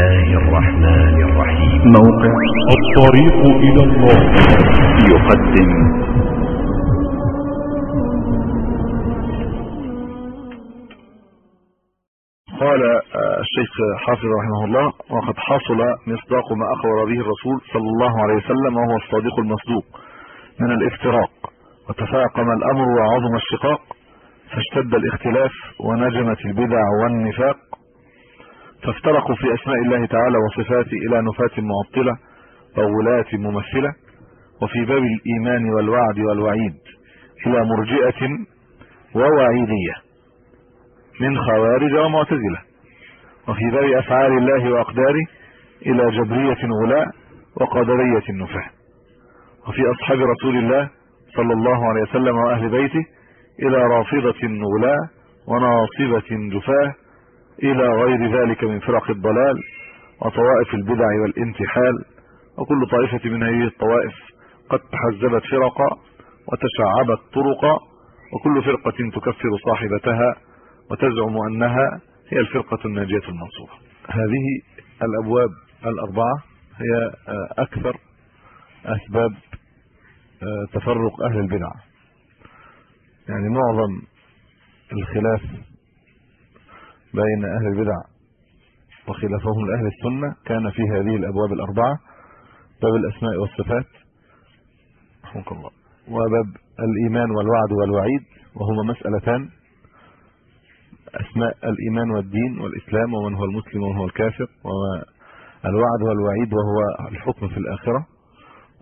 الله الرحمن الرحيم موقع الطريق إلى الله. يقدم. قال آه، الشيخ حافظ رحمه الله وقد حصل مصداق ما أخبر به الرسول صلى الله عليه وسلم وهو الصادق المصدوق من الافتراق. وتفاقم الأمر وعظم الشقاق فاشتد الاختلاف ونجمت البدع والنفاق فافترقوا في أسماء الله تعالى وصفاته إلى نفاة معطلة وولاة ممثلة وفي باب الإيمان والوعد والوعيد إلى مرجئة ووعيدية من خوارج ومعتزلة وفي باب أفعال الله وأقداره إلى جبرية غلاء وقدرية نفاة وفي أصحاب رسول الله صلى الله عليه وسلم وأهل بيته إلى رافضة غلاء وناصبة جفاه إلى غير ذلك من فرق الضلال وطوائف البدع والانتحال وكل طائفة من هذه الطوائف قد تحزبت فرقا وتشعبت طرقا وكل فرقة تكفر صاحبتها وتزعم أنها هي الفرقة الناجية المنصورة. هذه الأبواب الأربعة هي أكثر أسباب تفرق أهل البدع. يعني معظم الخلاف بين أهل البدع وخلافهم لأهل السنة. كان في هذه الأبواب الأربعة باب الأسماء والصفات رحمك الله وباب الإيمان والوعد والوعيد وهما مسألتان أسماء الإيمان والدين والإسلام ومن هو المسلم ومن هو الكافر والوعد والوعيد وهو الحكم في الآخرة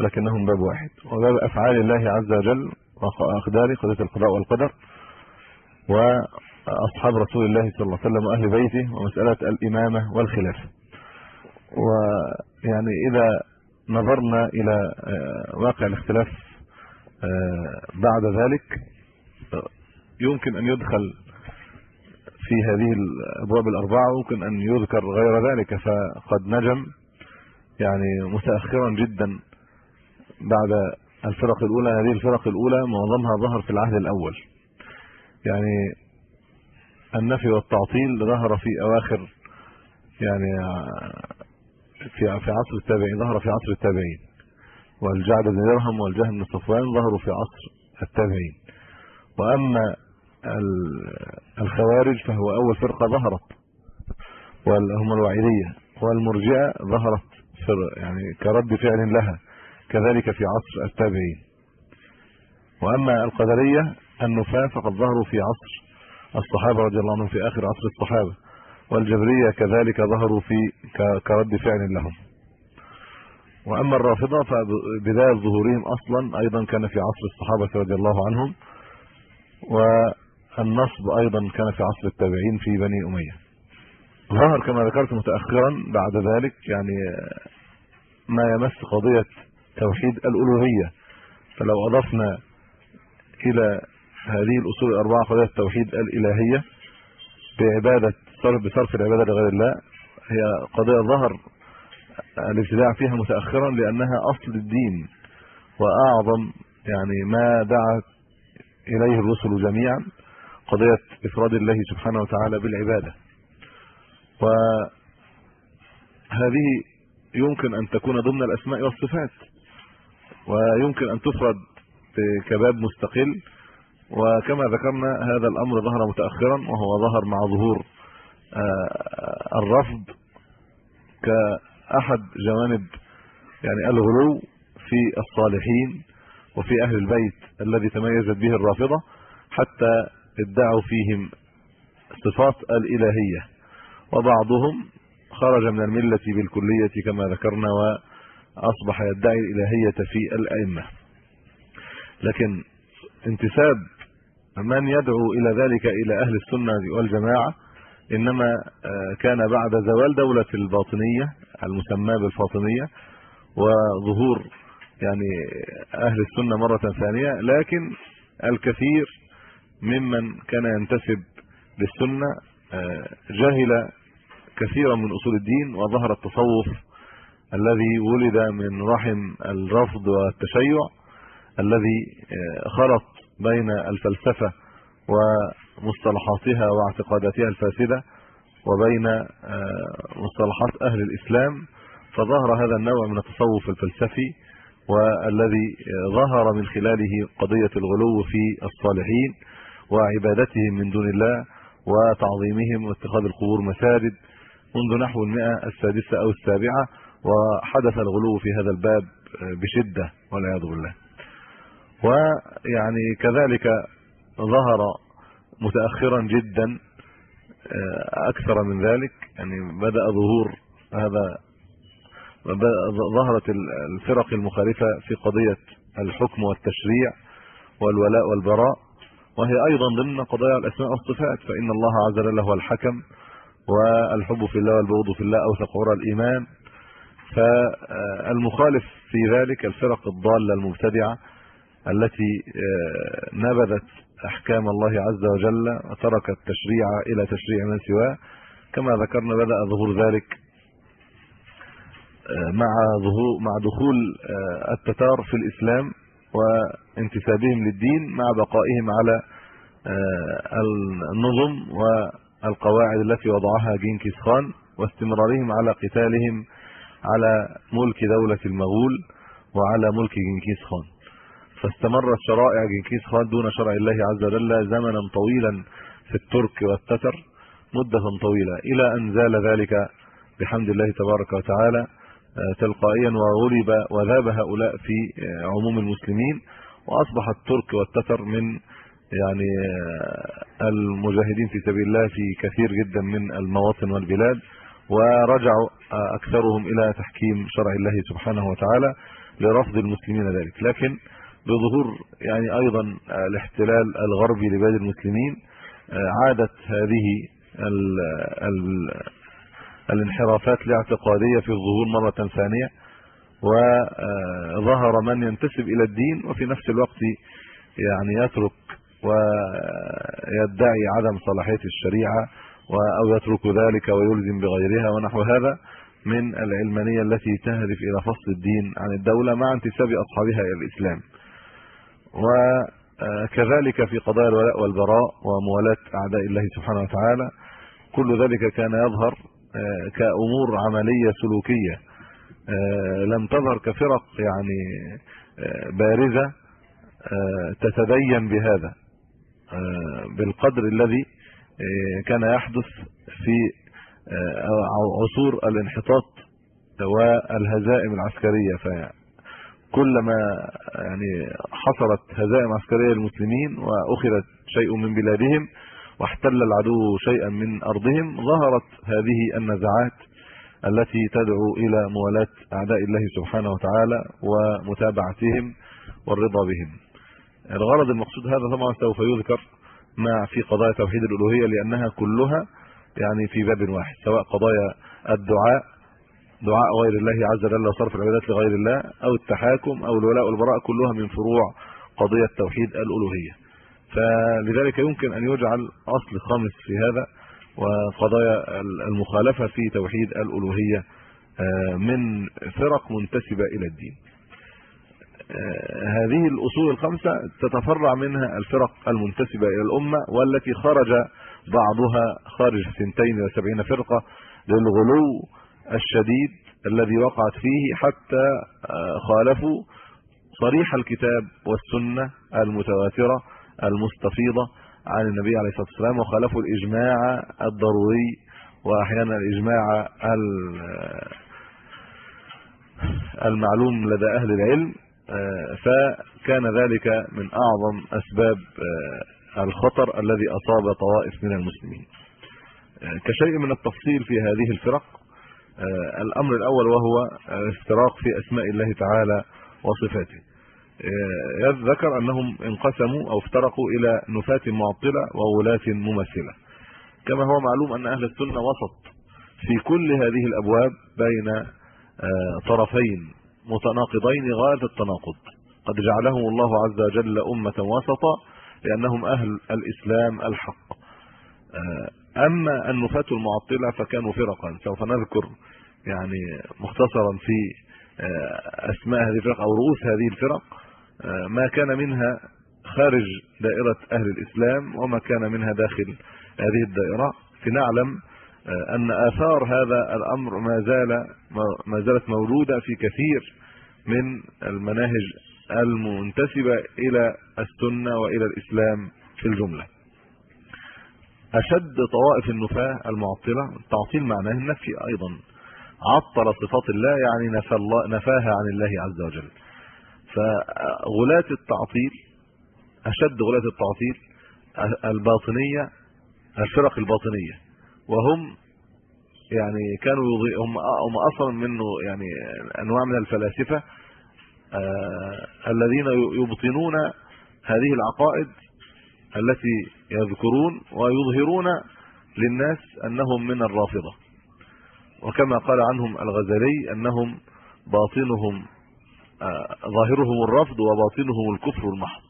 ولكنهم باب واحد. وباب أفعال الله عز وجل وأقداره قضية القضاء والقدر وأصحاب رسول الله صلى الله عليه وسلم وأهل بيته ومسألة الإمامة والخلافة ويعني إذا نظرنا إلى واقع الاختلاف بعد ذلك يمكن أن يدخل في هذه الأبواب الأربعة ممكن أن يذكر غير ذلك فقد نجم يعني متأخرا جدا بعد الفرق الأولى. هذه الفرق الأولى معظمها ظهر في العهد الأول. يعني النفي والتعطيل ظهر في أواخر يعني في في عصر التابعين ظهر في عصر التابعين. والجعد بن درهم والجهم بن صفوان ظهروا في عصر التابعين. وأما الخوارج فهو أول فرقة ظهرت. وهم الوعيدية. والمرجئة ظهرت يعني كرد فعل لها كذلك في عصر التابعين. وأما القدرية النفاة فقد ظهروا في عصر الصحابة رضي الله عنهم في آخر عصر الصحابة والجبرية كذلك ظهروا في كرد فعل لهم. وأما الرافضة فبدايه ظهورهم أصلا أيضا كان في عصر الصحابة رضي الله عنهم و النصب أيضا كان في عصر التابعين في بني أمية. ظهر كما ذكرت متاخرا بعد ذلك يعني ما يمس قضية توحيد الألوهية. فلو أضفنا إلى هذه الأصول الأربعة قضيه التوحيد الإلهية بعبادة صرف بصرف العبادة لغير الله. هي قضية ظهر الابتداع فيها متأخرا لأنها أصل الدين وأعظم يعني ما دعت إليه الرسل جميعا قضية إفراد الله سبحانه وتعالى بالعبادة. وهذه يمكن أن تكون ضمن الأسماء والصفات ويمكن أن تفرد كباب مستقل وكما ذكرنا هذا الأمر ظهر متأخرا وهو ظهر مع ظهور الرفض كأحد جوانب يعني الغلو في الصالحين وفي أهل البيت الذي تميزت به الرافضة حتى ادعوا فيهم صفات الإلهية. وبعضهم خرج من الملة بالكلية كما ذكرنا وأصبح يدعي الإلهية في الأئمة. لكن انتساب من يدعو إلى ذلك إلى أهل السنة والجماعة إنما كان بعد زوال دولة الباطنية المسماة بالفاطمية وظهور يعني أهل السنة مرة ثانية لكن الكثير ممن كان ينتسب للسنة جهل كثيرا من أصول الدين وظهر التصوف الذي ولد من رحم الرفض والتشيع الذي خلط بين الفلسفة ومصطلحاتها واعتقاداتها الفاسدة وبين مصطلحات أهل الإسلام فظهر هذا النوع من التصوف الفلسفي والذي ظهر من خلاله قضية الغلو في الصالحين وعبادتهم من دون الله وتعظيمهم واتخاذ القبور مساجد منذ نحو المئة السادسة أو السابعة وحدث الغلو في هذا الباب بشدة والعياذ بالله. ويعني كذلك ظهر متأخرا جدا أكثر من ذلك. يعني بدأ ظهور هذا ظهرت الفرق المخالفة في قضية الحكم والتشريع والولاء والبراء وهي أيضا ضمن قضايا الأسماء والصفات. فإن الله عز وجل هو الحكم والحب في الله والبغض في الله أوثق عرى الإيمان. فالمخالف في ذلك الفرق الضالة المبتدعة التي نبذت أحكام الله عز وجل وتركت التشريع إلى تشريع من سواه. كما ذكرنا بدأ ظهور ذلك مع ظهور مع دخول التتار في الإسلام وانتسابهم للدين مع بقائهم على النظم والقواعد التي وضعها جنكيز خان واستمرارهم على قتالهم على ملك دولة المغول وعلى ملك جنكيز خان. فاستمرت شرائع جنكيز خان دون شرع الله عز وجل زمنا طويلا في الترك والتتر مدة طويلة. إلى أن زال ذلك بحمد الله تبارك وتعالى تلقائيا وغلب وذاب هؤلاء في عموم المسلمين وأصبح الترك والتتر من يعني المجاهدين في سبيل الله في كثير جدا من المواطن والبلاد ورجعوا أكثرهم إلى تحكيم شرع الله سبحانه وتعالى لرفض المسلمين ذلك. لكن بظهور يعني أيضا الاحتلال الغربي لبلاد المسلمين عادت هذه ال ال الانحرافات الاعتقادية في الظهور مرة ثانية وظهر من ينتسب إلى الدين وفي نفس الوقت يعني يترك ويدعي عدم صلاحية الشريعة أو يترك ذلك ويلزم بغيرها ونحو هذا من العلمانية التي تهدف إلى فصل الدين عن الدولة مع انتساب أصحابها إلى الإسلام. وكذلك في قضايا الولاء والبراء وموالاة أعداء الله سبحانه وتعالى كل ذلك كان يظهر كأمور عملية سلوكية لم تظهر كفرق يعني بارزة تتدين بهذا بالقدر الذي كان يحدث في عصور الانحطاط والهزائم العسكرية فكلما يعني حصلت هزائم عسكرية للمسلمين وأخذت شيء من بلادهم واحتل العدو شيئا من أرضهم ظهرت هذه النزعات التي تدعو إلى موالاة أعداء الله سبحانه وتعالى ومتابعتهم والرضا بهم. الغرض المقصود هذا طبعا سوف يذكر مع في قضايا توحيد الألوهية لأنها كلها يعني في باب واحد سواء قضايا الدعاء دعاء غير الله عز وجل وصرف العبادات لغير الله أو التحاكم أو الولاء والبراء كلها من فروع قضية توحيد الألوهية. فلذلك يمكن أن يجعل أصل خامس في هذا وقضايا المخالفة في توحيد الألوهية من فرق منتسبة إلى الدين. هذه الأصول الخمسة تتفرع منها الفرق المنتسبة إلى الأمة والتي خرج بعضها خارج 72 فرقة للغلو الشديد الذي وقعت فيه حتى خالفوا صريح الكتاب والسنة المتواترة المستفيضة عن النبي عليه الصلاة والسلام وخالفوا الإجماع الضروري وأحيانا الإجماع المعلوم لدى أهل العلم فكان ذلك من أعظم أسباب الخطر الذي أصاب طوائف من المسلمين. كشيء من التفصيل في هذه الفرق الأمر الأول وهو الافتراق في أسماء الله تعالى وصفاته. يذكر أنهم انقسموا أو افترقوا إلى نفاة معطلة وولاة ممثلة. كما هو معلوم أن أهل السنة وسط في كل هذه الأبواب بين طرفين متناقضين غاية التناقض. قد جعلهم الله عز وجل أمة وسطا لأنهم أهل الإسلام الحق. أما النفاة المعطلة فكانوا فرقا. سوف نذكر يعني مختصرا في أسماء هذه الفرق أو رؤوس هذه الفرق ما كان منها خارج دائرة أهل الإسلام وما كان منها داخل هذه الدائرة. فنعلم آه، أن آثار هذا الأمر ما زال ما زالت موجوده في كثير من المناهج المنتسبة إلى السنة وإلى الإسلام في الجملة. أشد طوائف النفاة المعطلة التعطيل معناه النفي أيضا. عطل صفات الله يعني نفى الله نفاها عن الله عز وجل. فغلاة التعطيل أشد غلاة التعطيل الباطنية الفرق الباطنية. وهم يعني كانوا هم هم أصلا منه يعني أنواع من الفلاسفة آه الذين يبطنون هذه العقائد التي يذكرون ويظهرون للناس أنهم من الرافضة. وكما قال عنهم الغزالي أنهم باطنهم آه ظاهرهم الرفض وباطنهم الكفر المحض.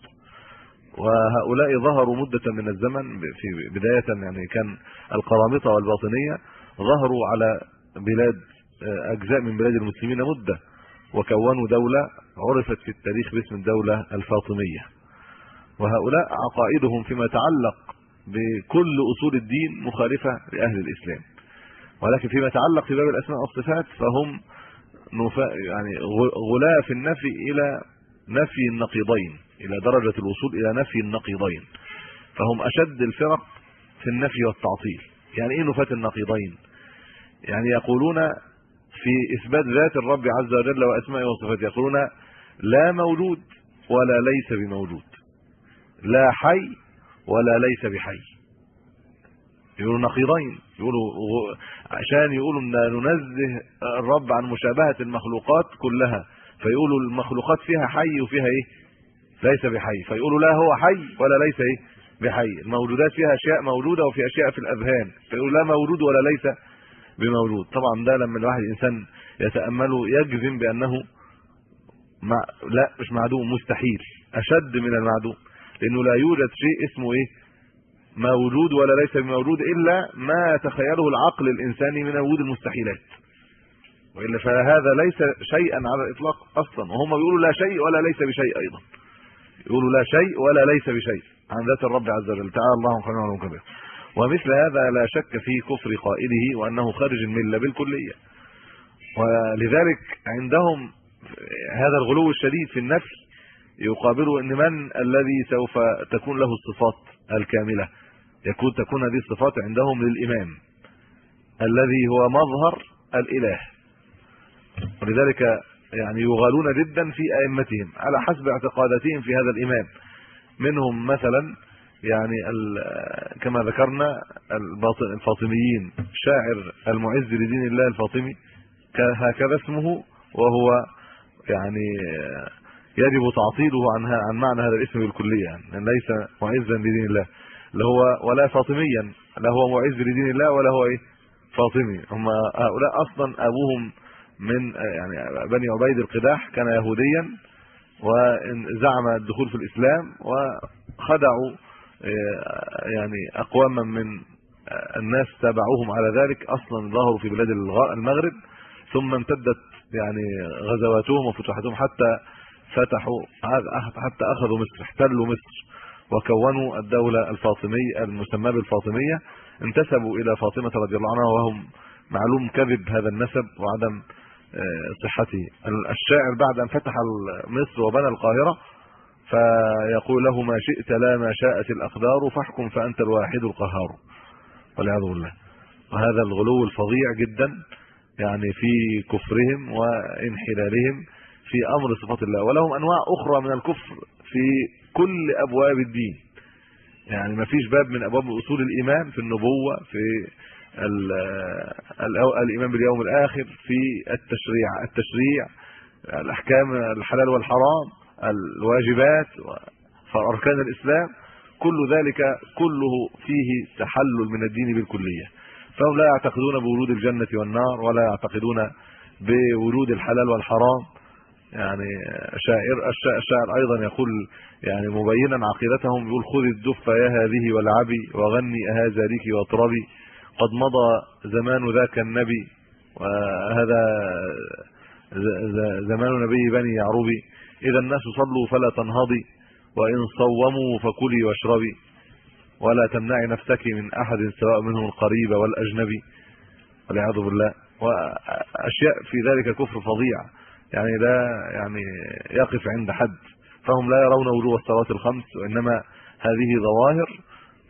وهؤلاء ظهروا مدة من الزمن في بداية يعني كان القرامطة والباطنية ظهروا على بلاد آه، أجزاء من بلاد المسلمين مدة. وكونوا دولة عرفت في التاريخ باسم الدولة الفاطمية. وهؤلاء عقائدهم فيما يتعلق بكل أصول الدين مخالفة لأهل الإسلام. ولكن فيما يتعلق في باب الأسماء والصفات فهم يعني غلاة في النفي إلى نفي النقيضين إلى درجة الوصول إلى نفي النقيضين. فهم أشد الفرق في النفي والتعطيل. يعني إيه نفاة النقيضين؟ يعني يقولون في إثبات ذات الرب عز وجل وأسمائه وصفاته يقولون لا موجود ولا ليس بموجود. لا حي ولا ليس بحي. يقولوا نقيضين يقولوا عشان يقولوا إن ننزه الرب عن مشابهة المخلوقات كلها فيقولوا المخلوقات فيها حي وفيها إيه؟ ليس بحي. فيقولوا لا هو حي ولا ليس إيه؟ بحي. الموجودات فيها أشياء موجوده وفي أشياء في الأذهان. فيقولوا لا موجود ولا ليس بموجود طبعا ده لما الواحد انسان يتأمله يجزم بأنه مع لا مش معدوم مستحيل. أشد من المعدوم. لأنه لا يوجد شيء اسمه إيه؟ موجود ولا ليس بموجود إلا ما يتخيله العقل الإنساني من وجود المستحيلات. وإلا فهذا ليس شيئا على الإطلاق أصلا. وهم بيقولوا لا شيء ولا ليس بشيء أيضا. يقولوا لا شيء ولا ليس بشيء عن ذات الرب عز وجل. تعالى الله خيرا وكبير ومثل هذا لا شك في كفر قائله وأنه خارج المله بالكلية. ولذلك عندهم هذا الغلو الشديد في النفس يقابله إن من الذي سوف تكون له الصفات الكاملة. يكون تكون هذه الصفات عندهم للإمام الذي هو مظهر الإله. ولذلك يعني يغالون جدا في أئمتهم على حسب اعتقاداتهم في هذا الإمام. منهم مثلا يعني كما ذكرنا الفاطميين شاعر المعز لدين الله الفاطمي هكذا اسمه وهو يعني يجب تعطيله عن عن معنى هذا الاسم بالكلية يعني ليس معزا لدين الله اللي هو ولا فاطميا لا هو معز لدين الله ولا هو إيه؟ فاطمي. هم هؤلاء أصلا أبوهم من يعني بني عبيد القداح كان يهوديا وزعم الدخول في الإسلام وخدعوا آه، يعني أقواما من الناس تابعوهم على ذلك أصلا ظهروا في بلاد المغرب ثم امتدت يعني غزواتهم وفتوحاتهم حتى فتحوا حتى أخذوا مصر احتلوا مصر وكونوا الدولة الفاطمية المسمى بالفاطمية انتسبوا إلى فاطمة رضي الله عنها وهم معلوم كذب هذا النسب وعدم آه، صحته. الشاعر بعد أن فتح مصر وبنى القاهرة فيقول له ما شئت لا ما شاءت الأقدار فاحكم فأنت الواحد القهار. والعياذ بالله. وهذا الغلو الفظيع جدا يعني في كفرهم وإنحلالهم في أمر صفات الله ولهم أنواع أخرى من الكفر في كل أبواب الدين. يعني ما فيش باب من أبواب أصول الإيمان في النبوة في الإيمان باليوم الآخر في التشريع التشريع الأحكام الحلال والحرام الواجبات واركان الإسلام كل ذلك كله فيه تحلل من الدين بالكلية. فهم لا يعتقدون بورود الجنة والنار ولا يعتقدون بورود الحلال والحرام. يعني شاعر الشاعر أيضا يقول يعني مبينا عقيدتهم يقول خذ الدف يا هذه والعبي وغني هذا لك وأطربي. قد مضى زمان ذاك النبي وهذا زمان نبي بني يعربي إذا الناس صلوا فلا تنهضي وإن صوموا فكلي واشربي. ولا تمنعي نفسك من أحد سواء منهم القريب والأجنبي. والعياذ بالله. وأشياء في ذلك كفر فظيع. يعني لا يعني يقف عند حد فهم لا يرون وجوه الصلاه الخمس وإنما هذه ظواهر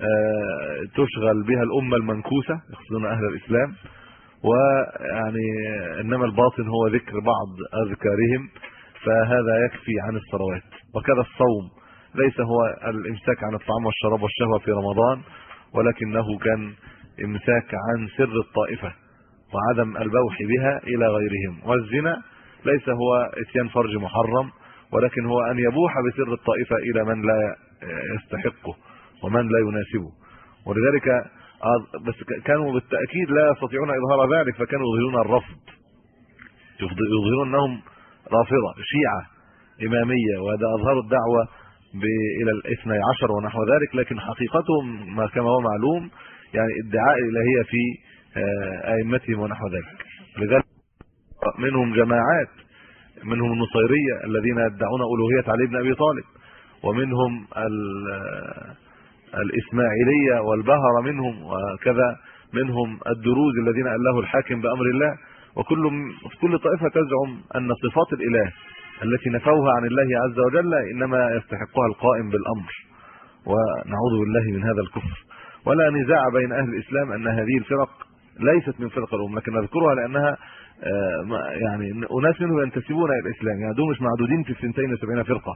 آه، تشغل بها الأمة المنكوسة يقصدون أهل الإسلام ويعني إنما الباطن هو ذكر بعض أذكارهم فهذا يكفي عن الصلوات. وكذا الصوم ليس هو الإمساك عن الطعام والشراب والشهوة في رمضان ولكنه كان إمساك عن سر الطائفة وعدم البوح بها إلى غيرهم. والزنا ليس هو إتيان فرج محرم ولكن هو أن يبوح بسر الطائفة إلى من لا يستحقه ومن لا يناسبه. ولذلك بس كانوا بالتأكيد لا يستطيعون إظهار ذلك فكانوا يظهرون الرفض. يظهرون أنهم رافضة شيعة إمامية وهذا اظهروا الدعوة إلى الاثني عشر ونحو ذلك لكن حقيقتهم ما كما هو معلوم يعني ادعاء الإلهية في آه، أئمتهم ونحو ذلك. لذلك منهم جماعات منهم النصيرية الذين يدعون ألوهية علي بن أبي طالب ومنهم الإسماعيلية والبهر منهم وكذا منهم الدروز الذين الله الحاكم بأمر الله وكل كل طائفة تزعم أن صفات الإله التي نفوها عن الله عز وجل إنما يستحقها القائم بالأمر. ونعوذ بالله من هذا الكفر. ولا نزاع بين أهل الإسلام أن هذه الفرق ليست من فرق الأمة لكن نذكرها لأنها يعني أناس منهم ينتسبون إلى الإسلام يعني دول مش معدودين في 72 فرقة.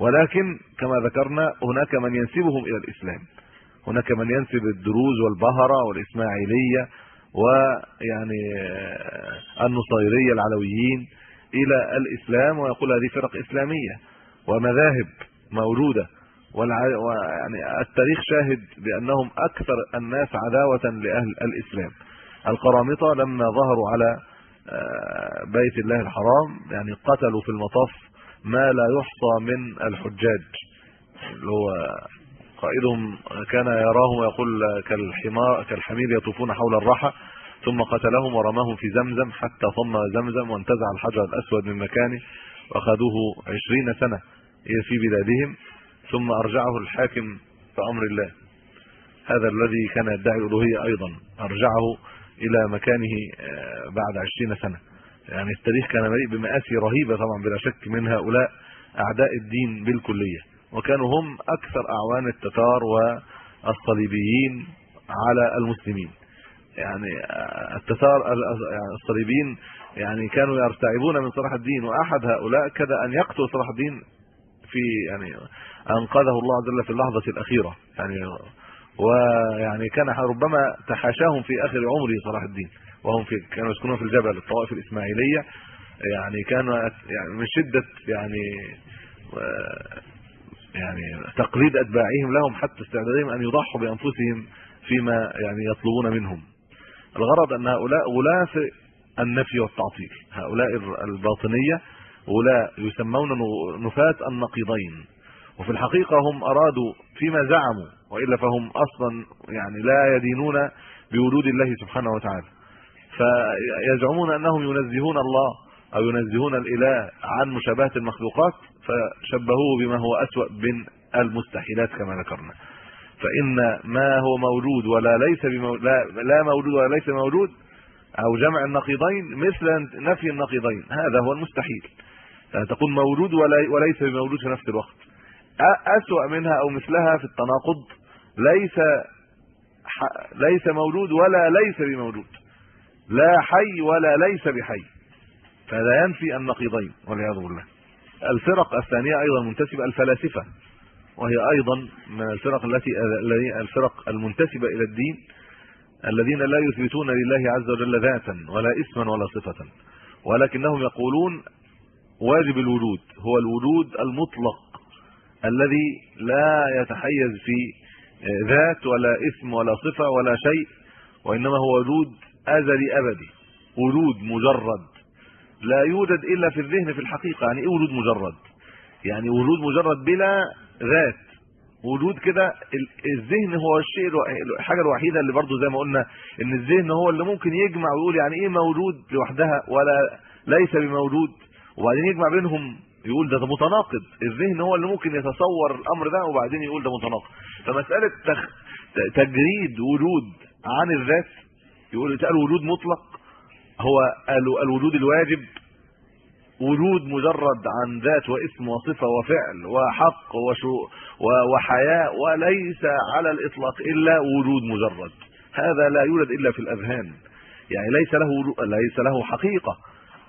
ولكن كما ذكرنا هناك من ينسبهم إلى الإسلام. هناك من ينسب الدروز والبهرة والإسماعيلية ويعني آه، النصيرية العلويين إلى الإسلام ويقول هذه فرق إسلامية ومذاهب موجودة. ويعني التاريخ شاهد بأنهم أكثر الناس عداوة لأهل الإسلام. القرامطة لما ظهروا على آه، بيت الله الحرام يعني قتلوا في المطاف ما لا يحصى من الحجاج. اللي هو قائدهم كان يراهم ويقول كالحمار كالحمير يطوفون حول الرحى ثم قتلهم ورماهم في زمزم حتى صم زمزم وانتزع الحجر الأسود من مكانه وأخذوه 20 سنة في بلادهم. ثم أرجعه الحاكم بأمر الله. هذا الذي كان يدعي الألوهية أيضا. أرجعه إلى مكانه آه، بعد 20 سنة. يعني التاريخ كان مليء بمآسي رهيبة طبعا بلا شك من هؤلاء أعداء الدين بالكلية. وكانوا هم أكثر أعوان التتار والصليبيين على المسلمين. يعني التتار يعني الصليبيين يعني كانوا يرتعبون من صلاح الدين وأحد هؤلاء كاد أن يقتل صلاح الدين في يعني أنقذه الله عز وجل في اللحظة الأخيرة. يعني ويعني كان ربما تحاشاهم في آخر عمره صلاح الدين. وهم في كانوا يسكنون في الجبل الطوائف الإسماعيلية. يعني كانوا يعني من شدة يعني يعني تقليد أتباعهم لهم حتى استعدادهم أن يضحوا بأنفسهم فيما يعني يطلبون منهم. الغرض أن هؤلاء غلاة النفي والتعطيل. هؤلاء الباطنية غلاة يسمون نفاة النقيضين. وفي الحقيقة هم أرادوا فيما زعموا وإلا فهم أصلا يعني لا يدينون بوجود الله سبحانه وتعالى. فيزعمون أنهم ينزهون الله أو ينزهون الإله عن مشابهة المخلوقات فشبهوه بما هو أسوأ من المستحيلات كما ذكرنا. فإن ما هو موجود ولا ليس لا, لا موجود ولا ليس موجود أو جمع النقيضين مثل نفي النقيضين هذا هو المستحيل. تقول موجود وليس بموجود في نفس الوقت. أسوأ منها أو مثلها في التناقض ليس ليس موجود ولا ليس بموجود لا حي ولا ليس بحي. فلا ينفي النقيضين والعياذ بالله. الفرق الثانية أيضا منتسبة الفلاسفة وهي أيضا من الفرق التي الفرق المنتسبة إلى الدين الذين لا يثبتون لله عز وجل ذاتا ولا اسما ولا صفة ولكنهم يقولون واجب الوجود هو الوجود المطلق الذي لا يتحيز في ذات ولا اسم ولا صفة ولا شيء وإنما هو وجود أزلي أبدي وجود مجرد. لا يوجد إلا في الذهن في الحقيقة. يعني إيه وجود مجرد؟ يعني وجود مجرد بلا ذات. وجود كده الذهن هو الشيء الحاجة الوحيدة اللي برضو زي ما قلنا إن الذهن هو اللي ممكن يجمع ويقول يعني إيه موجود لوحدها ولا ليس بموجود وبعدين يجمع بينهم يقول ده, ده متناقض. الذهن هو اللي ممكن يتصور الأمر ده وبعدين يقول ده متناقض. فمسألة تخ... تجريد وجود عن الذات يقول اتقال وجود مطلق هو الوجود الواجب وجود مجرد عن ذات واسم وصفة وفعل وحق وشو وحياه وليس على الإطلاق إلا وجود مجرد. هذا لا يوجد إلا في الأذهان. يعني ليس له ليس له حقيقة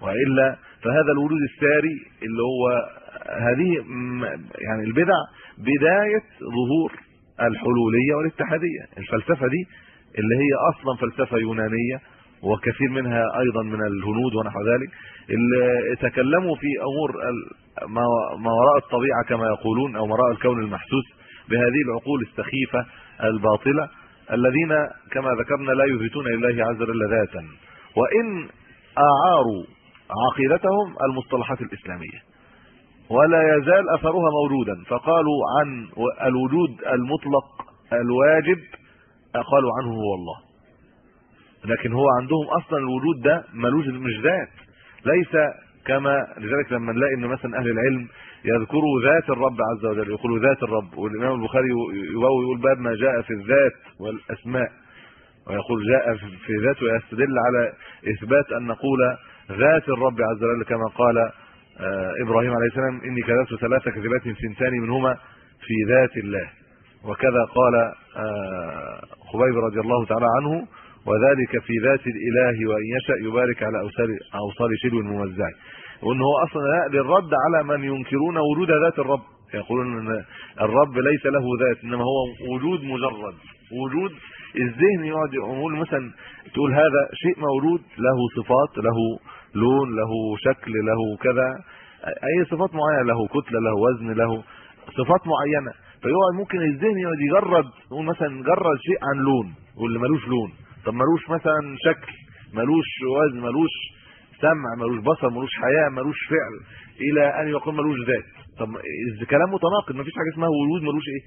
وإلا فهذا الوجود الساري اللي هو هذه يعني البدع بداية ظهور الحلولية والاتحادية. الفلسفة دي اللي هي أصلا فلسفة يونانية وكثير منها أيضا من الهنود ونحو ذلك اللي تكلموا في أمور ما وراء الطبيعة كما يقولون أو وراء الكون المحسوس بهذه العقول السخيفة الباطلة الذين كما ذكرنا لا يثبتون لله عز وجل ذاتا. وإن أعاروا عقيدتهم المصطلحات الإسلامية. ولا يزال أثرها موجودا فقالوا عن الوجود المطلق الواجب قالوا عنه هو الله. لكن هو عندهم أصلا الوجود ده ملوش مش ذات. ليس كما لذلك لما نلاقي إن مثلا أهل العلم يذكروا ذات الرب عز وجل يقولوا ذات الرب والإمام البخاري يقول باب ما جاء في الذات والأسماء. ويقول جاء في ذات ويستدل على إثبات أن نقول ذات الرب عز وجل كما قال آه، إبراهيم عليه السلام إني كذبت ثلاث كذبات سنتان منهما في ذات الله. وكذا قال آه، خبيب رضي الله تعالى عنه وذلك في ذات الإله وإن يشاء يبارك على اوصال أوصال شلو الموزع وان هو أصلا للرد على من ينكرون وجود ذات الرب. يقولون إن الرب ليس له ذات إنما هو وجود مجرد. وجود الذهن يقعد يقول مثلا تقول هذا شيء موجود له صفات له لون له شكل له كذا أي صفات معينة له كتلة له وزن له صفات معينة. فيقعد ممكن الذهن يقعد يجرد يقول مثلا جرد شيء عن لون واللي ملوش لون. طب ملوش مثلا شكل ملوش وزن ملوش سمع ملوش بصر ملوش حياة ملوش فعل إلى أن يقول ملوش ذات. طب كلام متناقض مفيش حاجة اسمها وجود ملوش إيه؟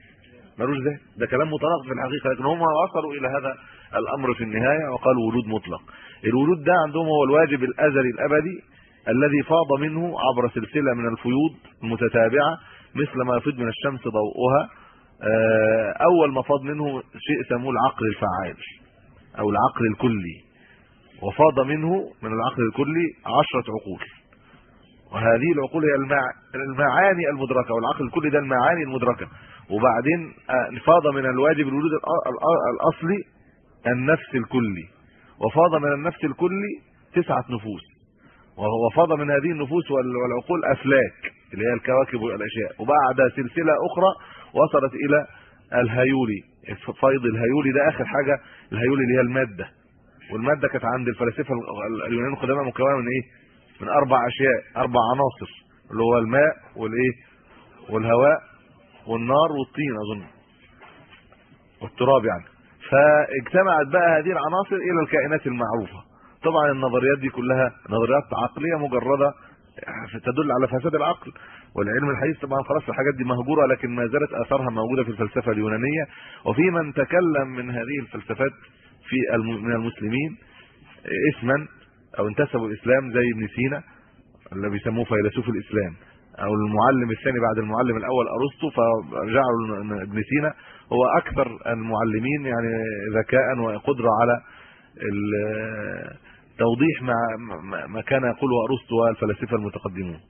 ملوش ذات. ده كلام متناقض في الحقيقة لكن هم وصلوا إلى هذا الأمر في النهاية وقالوا وجود مطلق. الوجود ده عندهم هو الواجب الأزلي الأبدي الذي فاض منه عبر سلسلة من الفيوض المتتابعة مثل ما يفيض من الشمس ضوءها. آه، أول ما فاض منه شيء سموه العقل الفعال أو العقل الكلي. وفاض منه من العقل الكلي عشرة عقول. وهذه العقول هي المعاني المدركة والعقل الكلي ده المعاني المدركة. وبعدين آه، فاض من الواجب الوجود الأصلي النفس الكلي. وفاض من النفس الكلي تسعة نفوس. وفاض من هذه النفوس والعقول أفلاك اللي هي الكواكب والأشياء. وبعد سلسلة أخرى وصلت إلى الهيولي فيض الهيولي ده آخر حاجة الهيولي اللي هي المادة. والمادة كانت عند الفلاسفة اليونان القدامى مكونة من إيه؟ من أربع أشياء أربع عناصر اللي هو الماء والإيه؟ والهواء والنار والطين أظن. والتراب يعني. فاجتمعت بقى هذه العناصر إلى الكائنات المعروفة. طبعا النظريات دي كلها نظريات عقلية مجردة تدل على فساد العقل والعلم الحديث. طبعا خلاص الحاجات دي مهجورة لكن ما زالت آثارها موجودة في الفلسفة اليونانية. وفي من تكلم من هذه الفلسفات في من المسلمين اسما أو انتسبوا الإسلام زي ابن سينا اللي بيسموه فيلسوف الإسلام أو المعلم الثاني بعد المعلم الأول أرسطو فرجعوا ابن سينا هو أكثر المعلمين يعني ذكاء وقدرة على توضيح ما ما كان يقوله أرسطو والفلاسفة المتقدمون.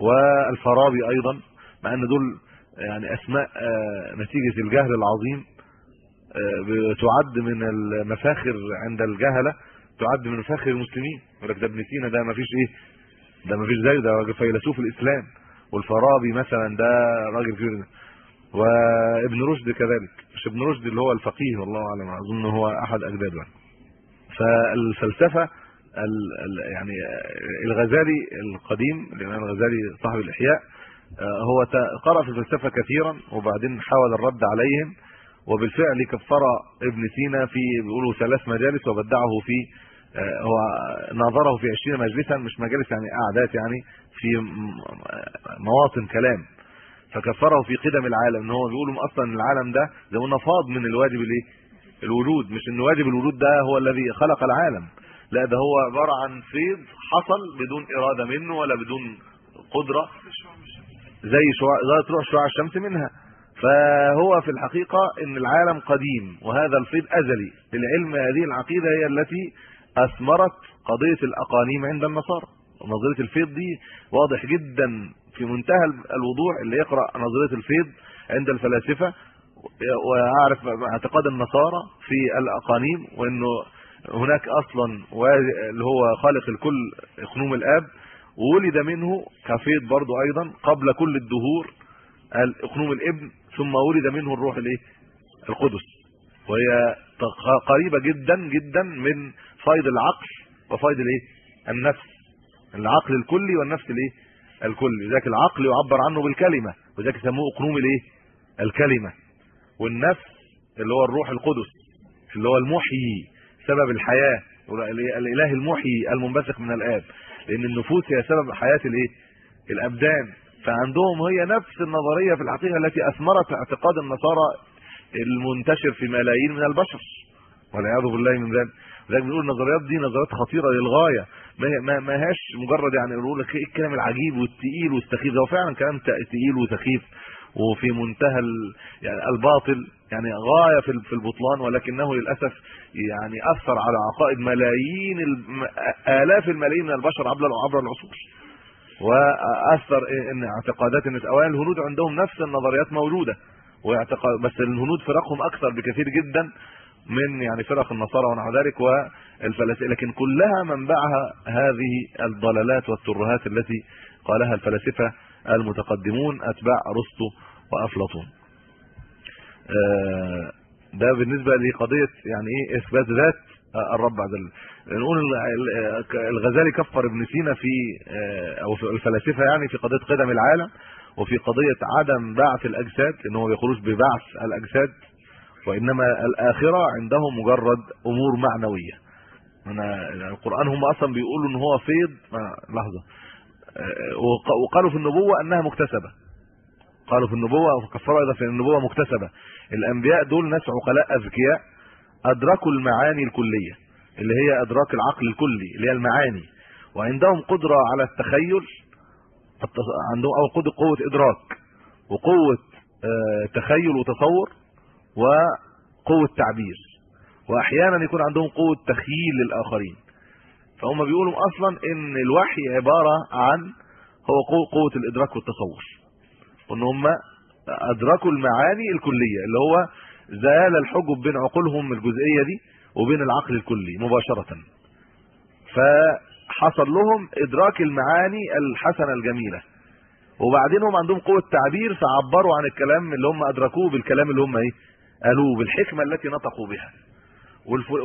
والفارابي أيضا مع أن دول يعني أسماء آه، نتيجة الجهل العظيم آه، تعد من المفاخر عند الجهلة تعد من مفاخر المسلمين. لك ده ابن سينا ده ما فيش إيه؟ ده ما فيش زيه ده راجل فيلسوف الإسلام. والفارابي مثلا ده راجل كبير. وابن رشد كذلك. مش ابن رشد اللي هو الفقيه والله أعلم. أظن هو أحد اجداده فالفلسفة يعني الغزالي القديم الإمام الغزالي صاحب الإحياء آه، هو قرأ في الفلسفة كثيرا وبعدين حاول الرد عليهم وبالفعل كفر ابن سينا في بيقولوا ثلاث مجالس وبدعه في آه، هو ناظره في 20 مجلسا مش مجالس يعني قعدات يعني في مواطن كلام. فكفره في قدم العالم. إن هو بيقولوا أصلا العالم ده زي ما فاض من الواجب الإيه؟ الوجود مش إن واجب الوجود ده هو الذي خلق العالم. لا ده هو عبارة عن فيض حصل بدون إرادة منه ولا بدون قدرة. زي شعاع زي تروح شعاع الشمس منها. فهو في الحقيقة إن العالم قديم وهذا الفيض أزلي. للعلم هذه العقيدة هي التي أثمرت قضية الأقانيم عند النصارى. نظريه الفيض دي واضح جدا. في منتهى الوضوح اللي يقرأ نظرية الفيض عند الفلاسفة ويعرف اعتقاد النصارى في الأقانيم وإنه هناك أصلا اللي هو خالق الكل اقنوم الآب وولد منه كفيض برضو أيضا قبل كل الدهور اقنوم الابن ثم ولد منه الروح الإيه؟ القدس. وهي قريبة جدا جدا من فيض العقل وفيض الإيه؟ النفس. العقل الكلي والنفس الإيه؟ الكلي لذلك العقل يعبر عنه بالكلمة وذلك يسموه اقنوم الإيه؟ الكلمة. والنفس اللي هو الروح القدس اللي هو المحيي سبب الحياة الإله المحيي المنبثق من الآب. لأن النفوس هي سبب حياة الإيه؟ الأبدان. فعندهم هي نفس النظرية في الحقيقة التي أثمرت اعتقاد النصارى المنتشر في ملايين من البشر. والعياذ بالله من ذلك. لذلك بنقول النظريات دي نظريات خطيرة للغاية. ما ما هاش مجرد يعني يقول لك إيه الكلام العجيب والثقيل والسخيف. ده فعلا كلام ثقيل وسخيف وفي منتهى يعني الباطل يعني غاية في في البطلان ولكنه للأسف يعني أثر على عقائد ملايين آلاف الملايين من البشر عبر عبر العصور. وأثر إن اعتقادات الناس اولا الهنود عندهم نفس النظريات موجودة واعتقاد بس الهنود فرقهم أكثر بكثير جدا من يعني فرق النصارى ونحو ذلك والفلاسفة لكن كلها منبعها هذه الضلالات والترهات التي قالها الفلاسفة المتقدمون أتباع أرسطو وأفلاطون. آه، ده بالنسبة لقضية يعني إيه إثبات ذات الرب وجل. نقول الغزالي كفر ابن سينا في آه، أو في الفلاسفة يعني في قضية قدم العالم وفي قضية عدم بعث الأجساد ان هو بيخرج ببعث الأجساد وإنما الآخرة عندهم مجرد أمور معنوية. أنا القرآن هم أصلا بيقولوا إن هو فيض. لحظة. آه، وقالوا في النبوة أنها مكتسبة. قالوا في النبوة وكفروا أيضا في النبوة مكتسبة. الأنبياء دول ناس عقلاء أذكياء أدركوا المعاني الكلية اللي هي أدراك العقل الكلي اللي هي المعاني. وعندهم قدرة على التخيل عندهم أو قوة إدراك وقوة آه، تخيل وتصور. وقوة تعبير. وأحيانا يكون عندهم قوة تخييل للآخرين. فهم بيقولوا أصلا إن الوحي عبارة عن هو قوة الإدراك والتصور. وإن هم أدركوا المعاني الكلية اللي هو زال الحجب بين عقولهم الجزئية دي وبين العقل الكلي مباشرة. فحصل لهم إدراك المعاني الحسنة الجميلة. وبعدين هم عندهم قوة تعبير فعبروا عن الكلام اللي هم أدركوه بالكلام اللي هم إيه؟ قالوه بالحكمة التي نطقوا بها.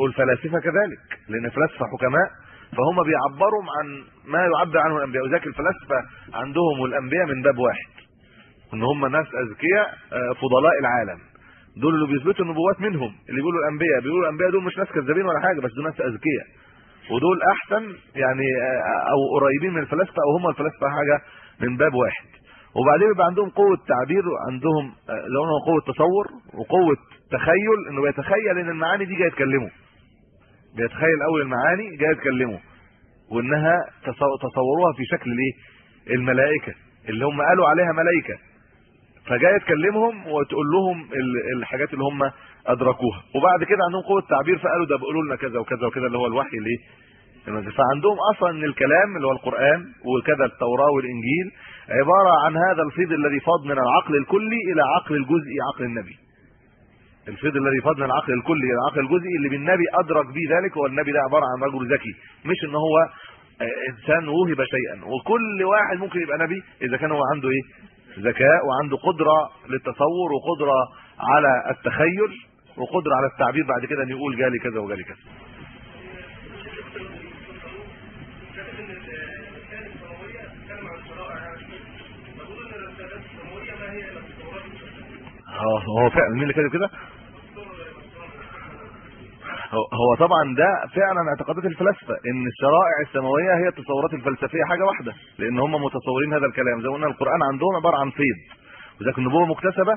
والفلاسفة كذلك لأن فلاسفه حكماء فهم بيعبروا عن ما يعبر عنه الأنبياء. وذلك الفلاسفة عندهم والأنبياء من باب واحد إن هم ناس أذكياء آه، فضلاء العالم. دول اللي بيثبتوا النبوات منهم اللي بيقولوا الأنبياء. بيقولوا الأنبياء دول مش ناس كذابين ولا حاجة بس دول ناس أذكياء. ودول أحسن يعني آه، أو قريبين من الفلاسفة أو هم الفلاسفة حاجة من باب واحد. وبعدين يبقى عندهم قوة تعبير وعندهم آه، لو انه قوة تصور وقوة تخيل إنه بيتخيل إن المعاني دي جاية تكلمه. بيتخيل أول المعاني جاية تكلمه. وإنها تصوروها في شكل الإيه؟ الملائكة اللي هم قالوا عليها ملائكة. فجاية تكلمهم وتقول لهم الحاجات اللي هم أدركوها. وبعد كده عندهم قوة تعبير فقالوا ده بيقولوا لنا كذا وكذا وكذا اللي هو الوحي الإيه؟ فعندهم أصلا ان الكلام اللي هو القرآن وكذا التوراة والإنجيل عبارة عن هذا الفيض الذي فاض من العقل الكلي إلى عقل الجزئي عقل النبي. الفيض الذي فاض من العقل الكلي إلى العقل الجزئي اللي بالنبي أدرك به ذلك هو النبي ده عبارة عن رجل ذكي. مش إن هو آه، إنسان وهب شيئا. وكل واحد ممكن يبقى نبي إذا كان هو عنده إيه؟ ذكاء وعنده قدرة للتصور وقدرة على التخيل وقدرة على التعبير بعد كده إن يقول جالي كذا وجالي كذا. آه هو فعلا مين اللي كاتب كده؟ هو طبعا ده فعلا اعتقادات الفلاسفة إن الشرائع السماوية هي التصورات الفلسفية حاجة واحدة لأن هم متصورين هذا الكلام. زي ما قلنا القرآن عندهم عبارة عن فيض. وذاك النبوه مكتسبة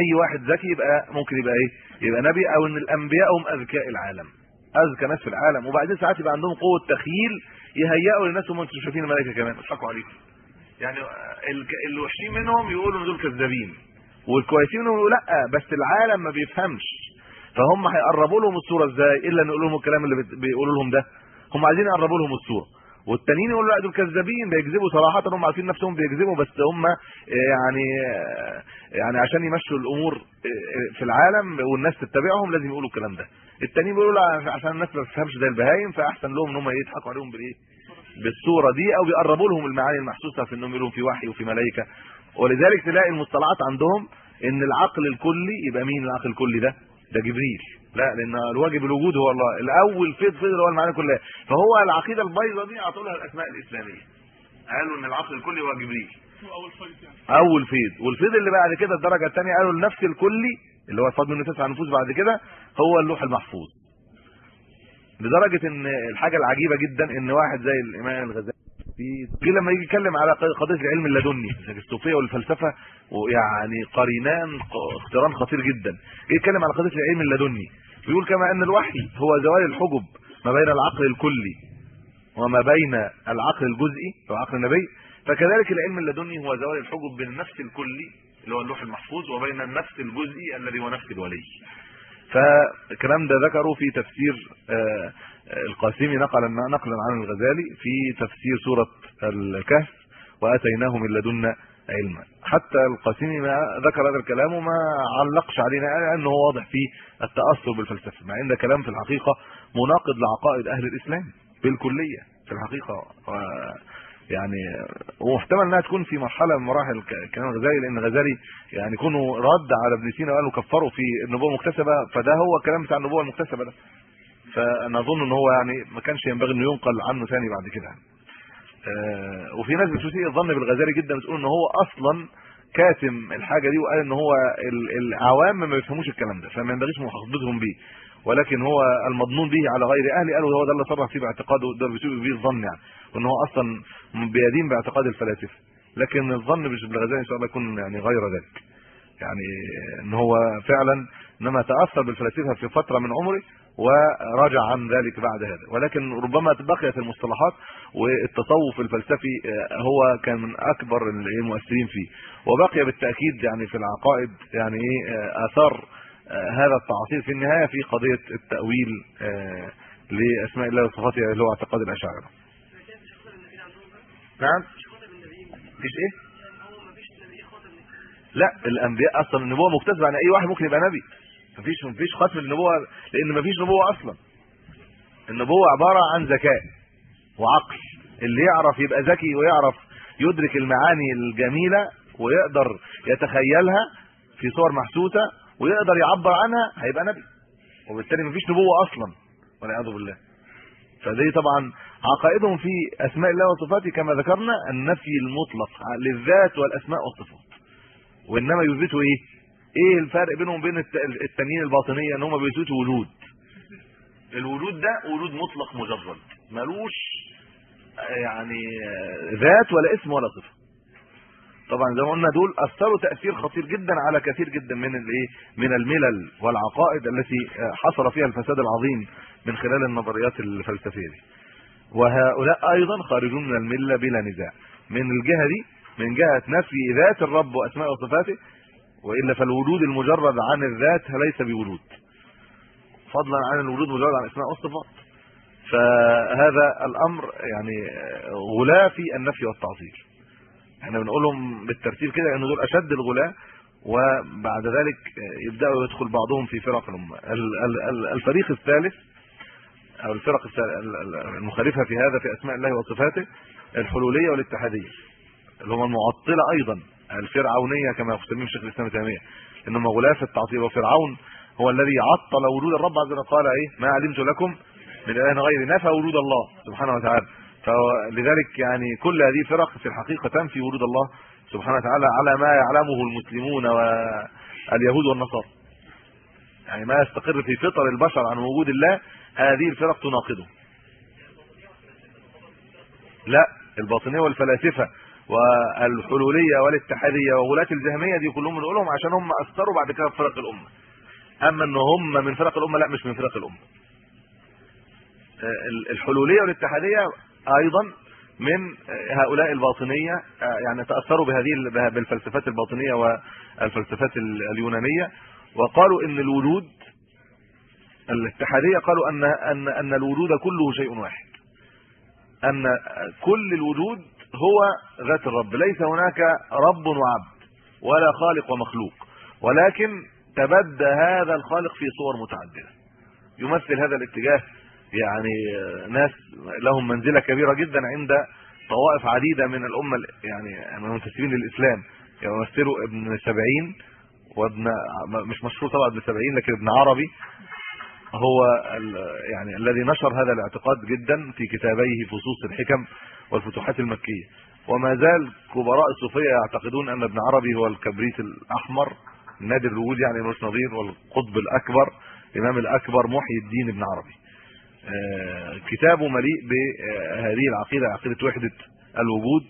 أي واحد ذكي يبقى ممكن يبقى إيه؟ يبقى نبي أو إن الأنبياء هم أذكياء العالم. أذكى ناس في العالم. وبعدين ساعات يبقى عندهم قوة تخيل يهيئوا للناس هم مش شايفين الملائكة كمان. بيضحكوا عليكم يعني اللي وحشين منهم يقولوا إن دول كذابين. والكويسين يقولوا لا بس العالم ما بيفهمش. فهم هيقربوا لهم الصورة إزاي؟ الا نقول لهم الكلام اللي بيقولوا لهم ده؟ هم عايزين يقربوا لهم الصورة. والتانيين يقولوا لا دول كذابين بيكذبوا صراحة هم عارفين نفسهم بيكذبوا بس هم يعني يعني عشان يمشوا الأمور في العالم والناس تتبعهم لازم يقولوا الكلام ده. التانيين بيقولوا لا عشان الناس ما تفهمش زي البهايم فأحسن لهم إن هم يضحكوا عليهم بالإيه؟ بالصورة دي أو بيقربوا لهم المعاني المحسوسة في إنهم يقولوا في وحي وفي ملائكة. ولذلك تلاقي المصطلعات عندهم إن العقل الكلي يبقى مين العقل الكلي ده؟ ده جبريل. لا لأن الواجب الوجود هو الله. الأول فيض فيض هو المعاني كلها فهو العقيدة البيضاء دي اعطوا لها الأسماء الإسلامية. قالوا إن العقل الكلي هو جبريل. أول فيض والفيض اللي بعد كده الدرجة الثانية قالوا النفس الكلي اللي هو فضل من تسع نفوس بعد كده هو اللوح المحفوظ. لدرجة إن الحاجة العجيبة جدا إن واحد زي الإمام الغزالي جه لما يجي يتكلم على قضيه العلم اللدني الصوفيه والفلسفة ويعني قرينان اقتران خطير جدا. يجي يتكلم على قضية العلم اللدني. بيقول كما أن الوحي هو زوال الحجب ما بين العقل الكلي وما بين العقل الجزئي أو عقل النبي. فكذلك العلم اللدني هو زوال الحجب بين النفس الكلي اللي هو اللوح المحفوظ وبين النفس الجزئي الذي هو نفس الولي. فالكلام ده ذكره في تفسير آه، القاسمي نقلا نقلا عن الغزالي في تفسير سورة الكهف وأتيناه من لدنا علما. حتى القاسمي ما ذكر هذا الكلام وما علقش علينا أنه واضح في التأثر بالفلسفة مع إن ده كلام في الحقيقة مناقض لعقائد أهل الإسلام بالكلية في الحقيقة. يعني ومحتمل أنها تكون في مرحلة من مراحل كلام الغزالي لأن الغزالي يعني يكونوا رد على ابن سينا وقالوا كفروا في النبوة المكتسبة فده هو الكلام بتاع النبوة المكتسبة ده. فأنا أظن إن هو يعني ما كانش ينبغي إنه ينقل عنه ثاني بعد كده. آه، وفي ناس بتسيء الظن بالغزالي جدا بتقول إن هو أصلا كاتم الحاجة دي وقال إن هو ال- العوام ما بيفهموش الكلام ده فما ينبغيش محاسبتهم بيه. ولكن هو المضمون به على غير اهله قالوا هو ده اللي صرح فيه باعتقاده ده بيسوء بيه الظن يعني وإن هو أصلا بيدين باعتقاد الفلاسفة. لكن الظن بالغزالي إن شاء الله يكون يعني غير ذلك. يعني إن هو فعلا إنما تأثر بالفلاسفة في فترة من عمره ورجع عن ذلك بعد هذا. ولكن ربما بقيت المصطلحات والتصوف الفلسفي آه، هو كان من أكبر المؤثرين فيه. وبقي بالتأكيد يعني في العقائد يعني إيه آثار آه، هذا التعطيل في النهاية في قضية التأويل آه، لأسماء الله وصفاته اللي هو اعتقاد الأشاعرة. نعم. مفيش إيه؟ لا الأنبياء أصلا النبوة مكتسبة يعني أي واحد ممكن يبقى نبي. مفيش مفيش ختم للنبوة لأن مفيش نبوة أصلا. النبوة عبارة عن ذكاء وعقل. اللي يعرف يبقى ذكي ويعرف يدرك المعاني الجميلة ويقدر يتخيلها في صور محسوسة ويقدر يعبر عنها هيبقى نبي. وبالتالي مفيش نبوة أصلا والعياذ بالله. فدي طبعا عقائدهم في أسماء الله وصفاته. كما ذكرنا النفي المطلق للذات والأسماء والصفات. وإنما يثبتوا إيه؟ إيه الفرق بينهم وبين الت- التانيين الباطنية؟ ان هم بيثبتوا وجود الوجود ده وجود مطلق مجرد. ملوش يعني ذات ولا اسم ولا صفة. طبعا زي ما قلنا دول أثروا تأثير خطير جدا على كثير جدا من الايه من الملل والعقائد التي حصل فيها الفساد العظيم من خلال النظريات الفلسفية دي. وهؤلاء أيضا خارجون من الملة بلا نزاع. من الجهة دي من جهة نفي ذات الرب وأسماء وصفاته والا فالوجود المجرد عن الذات ليس بوجود فضلا عن الوجود مجرد عن الاسماء والصفات. فهذا الأمر يعني غلاة في النفي والتعطيل. إحنا بنقولهم بالترتيب كده لأن دول أشد الغلاة وبعد ذلك يبدأوا يدخل بعضهم في فرق الامه ال- ال- ال- الفريق الثالث أو الفرق المخالفة في هذا في أسماء الله وصفاته الحلولية والاتحادية اللي هم المعطلة أيضا. الفرعونية كما يسميهم شيخ الإسلام تيمية. انهم غلاة في التعطيل وفرعون هو الذي عطل وجود الرب عز وجل. قال إيه؟ ما علمت لكم من إله غيري. نفى وجود الله سبحانه وتعالى. فلذلك يعني كل هذه فرق في الحقيقة تنفي وجود الله سبحانه وتعالى على ما يعلمه المسلمون واليهود والنصارى. يعني ما يستقر في فطر البشر عن وجود الله هذه الفرق تناقضه. لا الباطنية والفلاسفة والحلولية والاتحادية وغلاة الجهمية دي كلهم بنقولهم عشان هم اثروا بعد كده في فرق الأمة. أما ان هم من فرق الأمة لا مش من فرق الأمة. ال- الحلولية والاتحادية أيضا من هؤلاء الباطنية يعني تأثروا بهذه بالفلسفات الباطنية والفلسفات اليونانية. وقالوا إن الوجود الاتحادية قالوا أن أن أن الوجود كله شيء واحد. أن كل الوجود هو ذات الرب. ليس هناك رب وعبد ولا خالق ومخلوق. ولكن تبدى هذا الخالق في صور متعددة. يمثل هذا الاتجاه يعني ناس لهم منزلة كبيرة جدا عند طوائف عديدة من الأمة يعني المنتسبين للإسلام. يمثلوا ابن سبعين وابن مش مشهور طبعا ابن سبعين لكن ابن عربي. هو يعني الذي نشر هذا الاعتقاد جدا في كتابيه فصوص الحكم والفتوحات المكية. وما زال كبراء الصوفية يعتقدون أن ابن عربي هو الكبريت الأحمر نادر الوجود يعني ملوش نظير والقطب الأكبر الامام الأكبر محي الدين ابن عربي. آه، كتابه مليء بهذه العقيدة عقيدة وحدة الوجود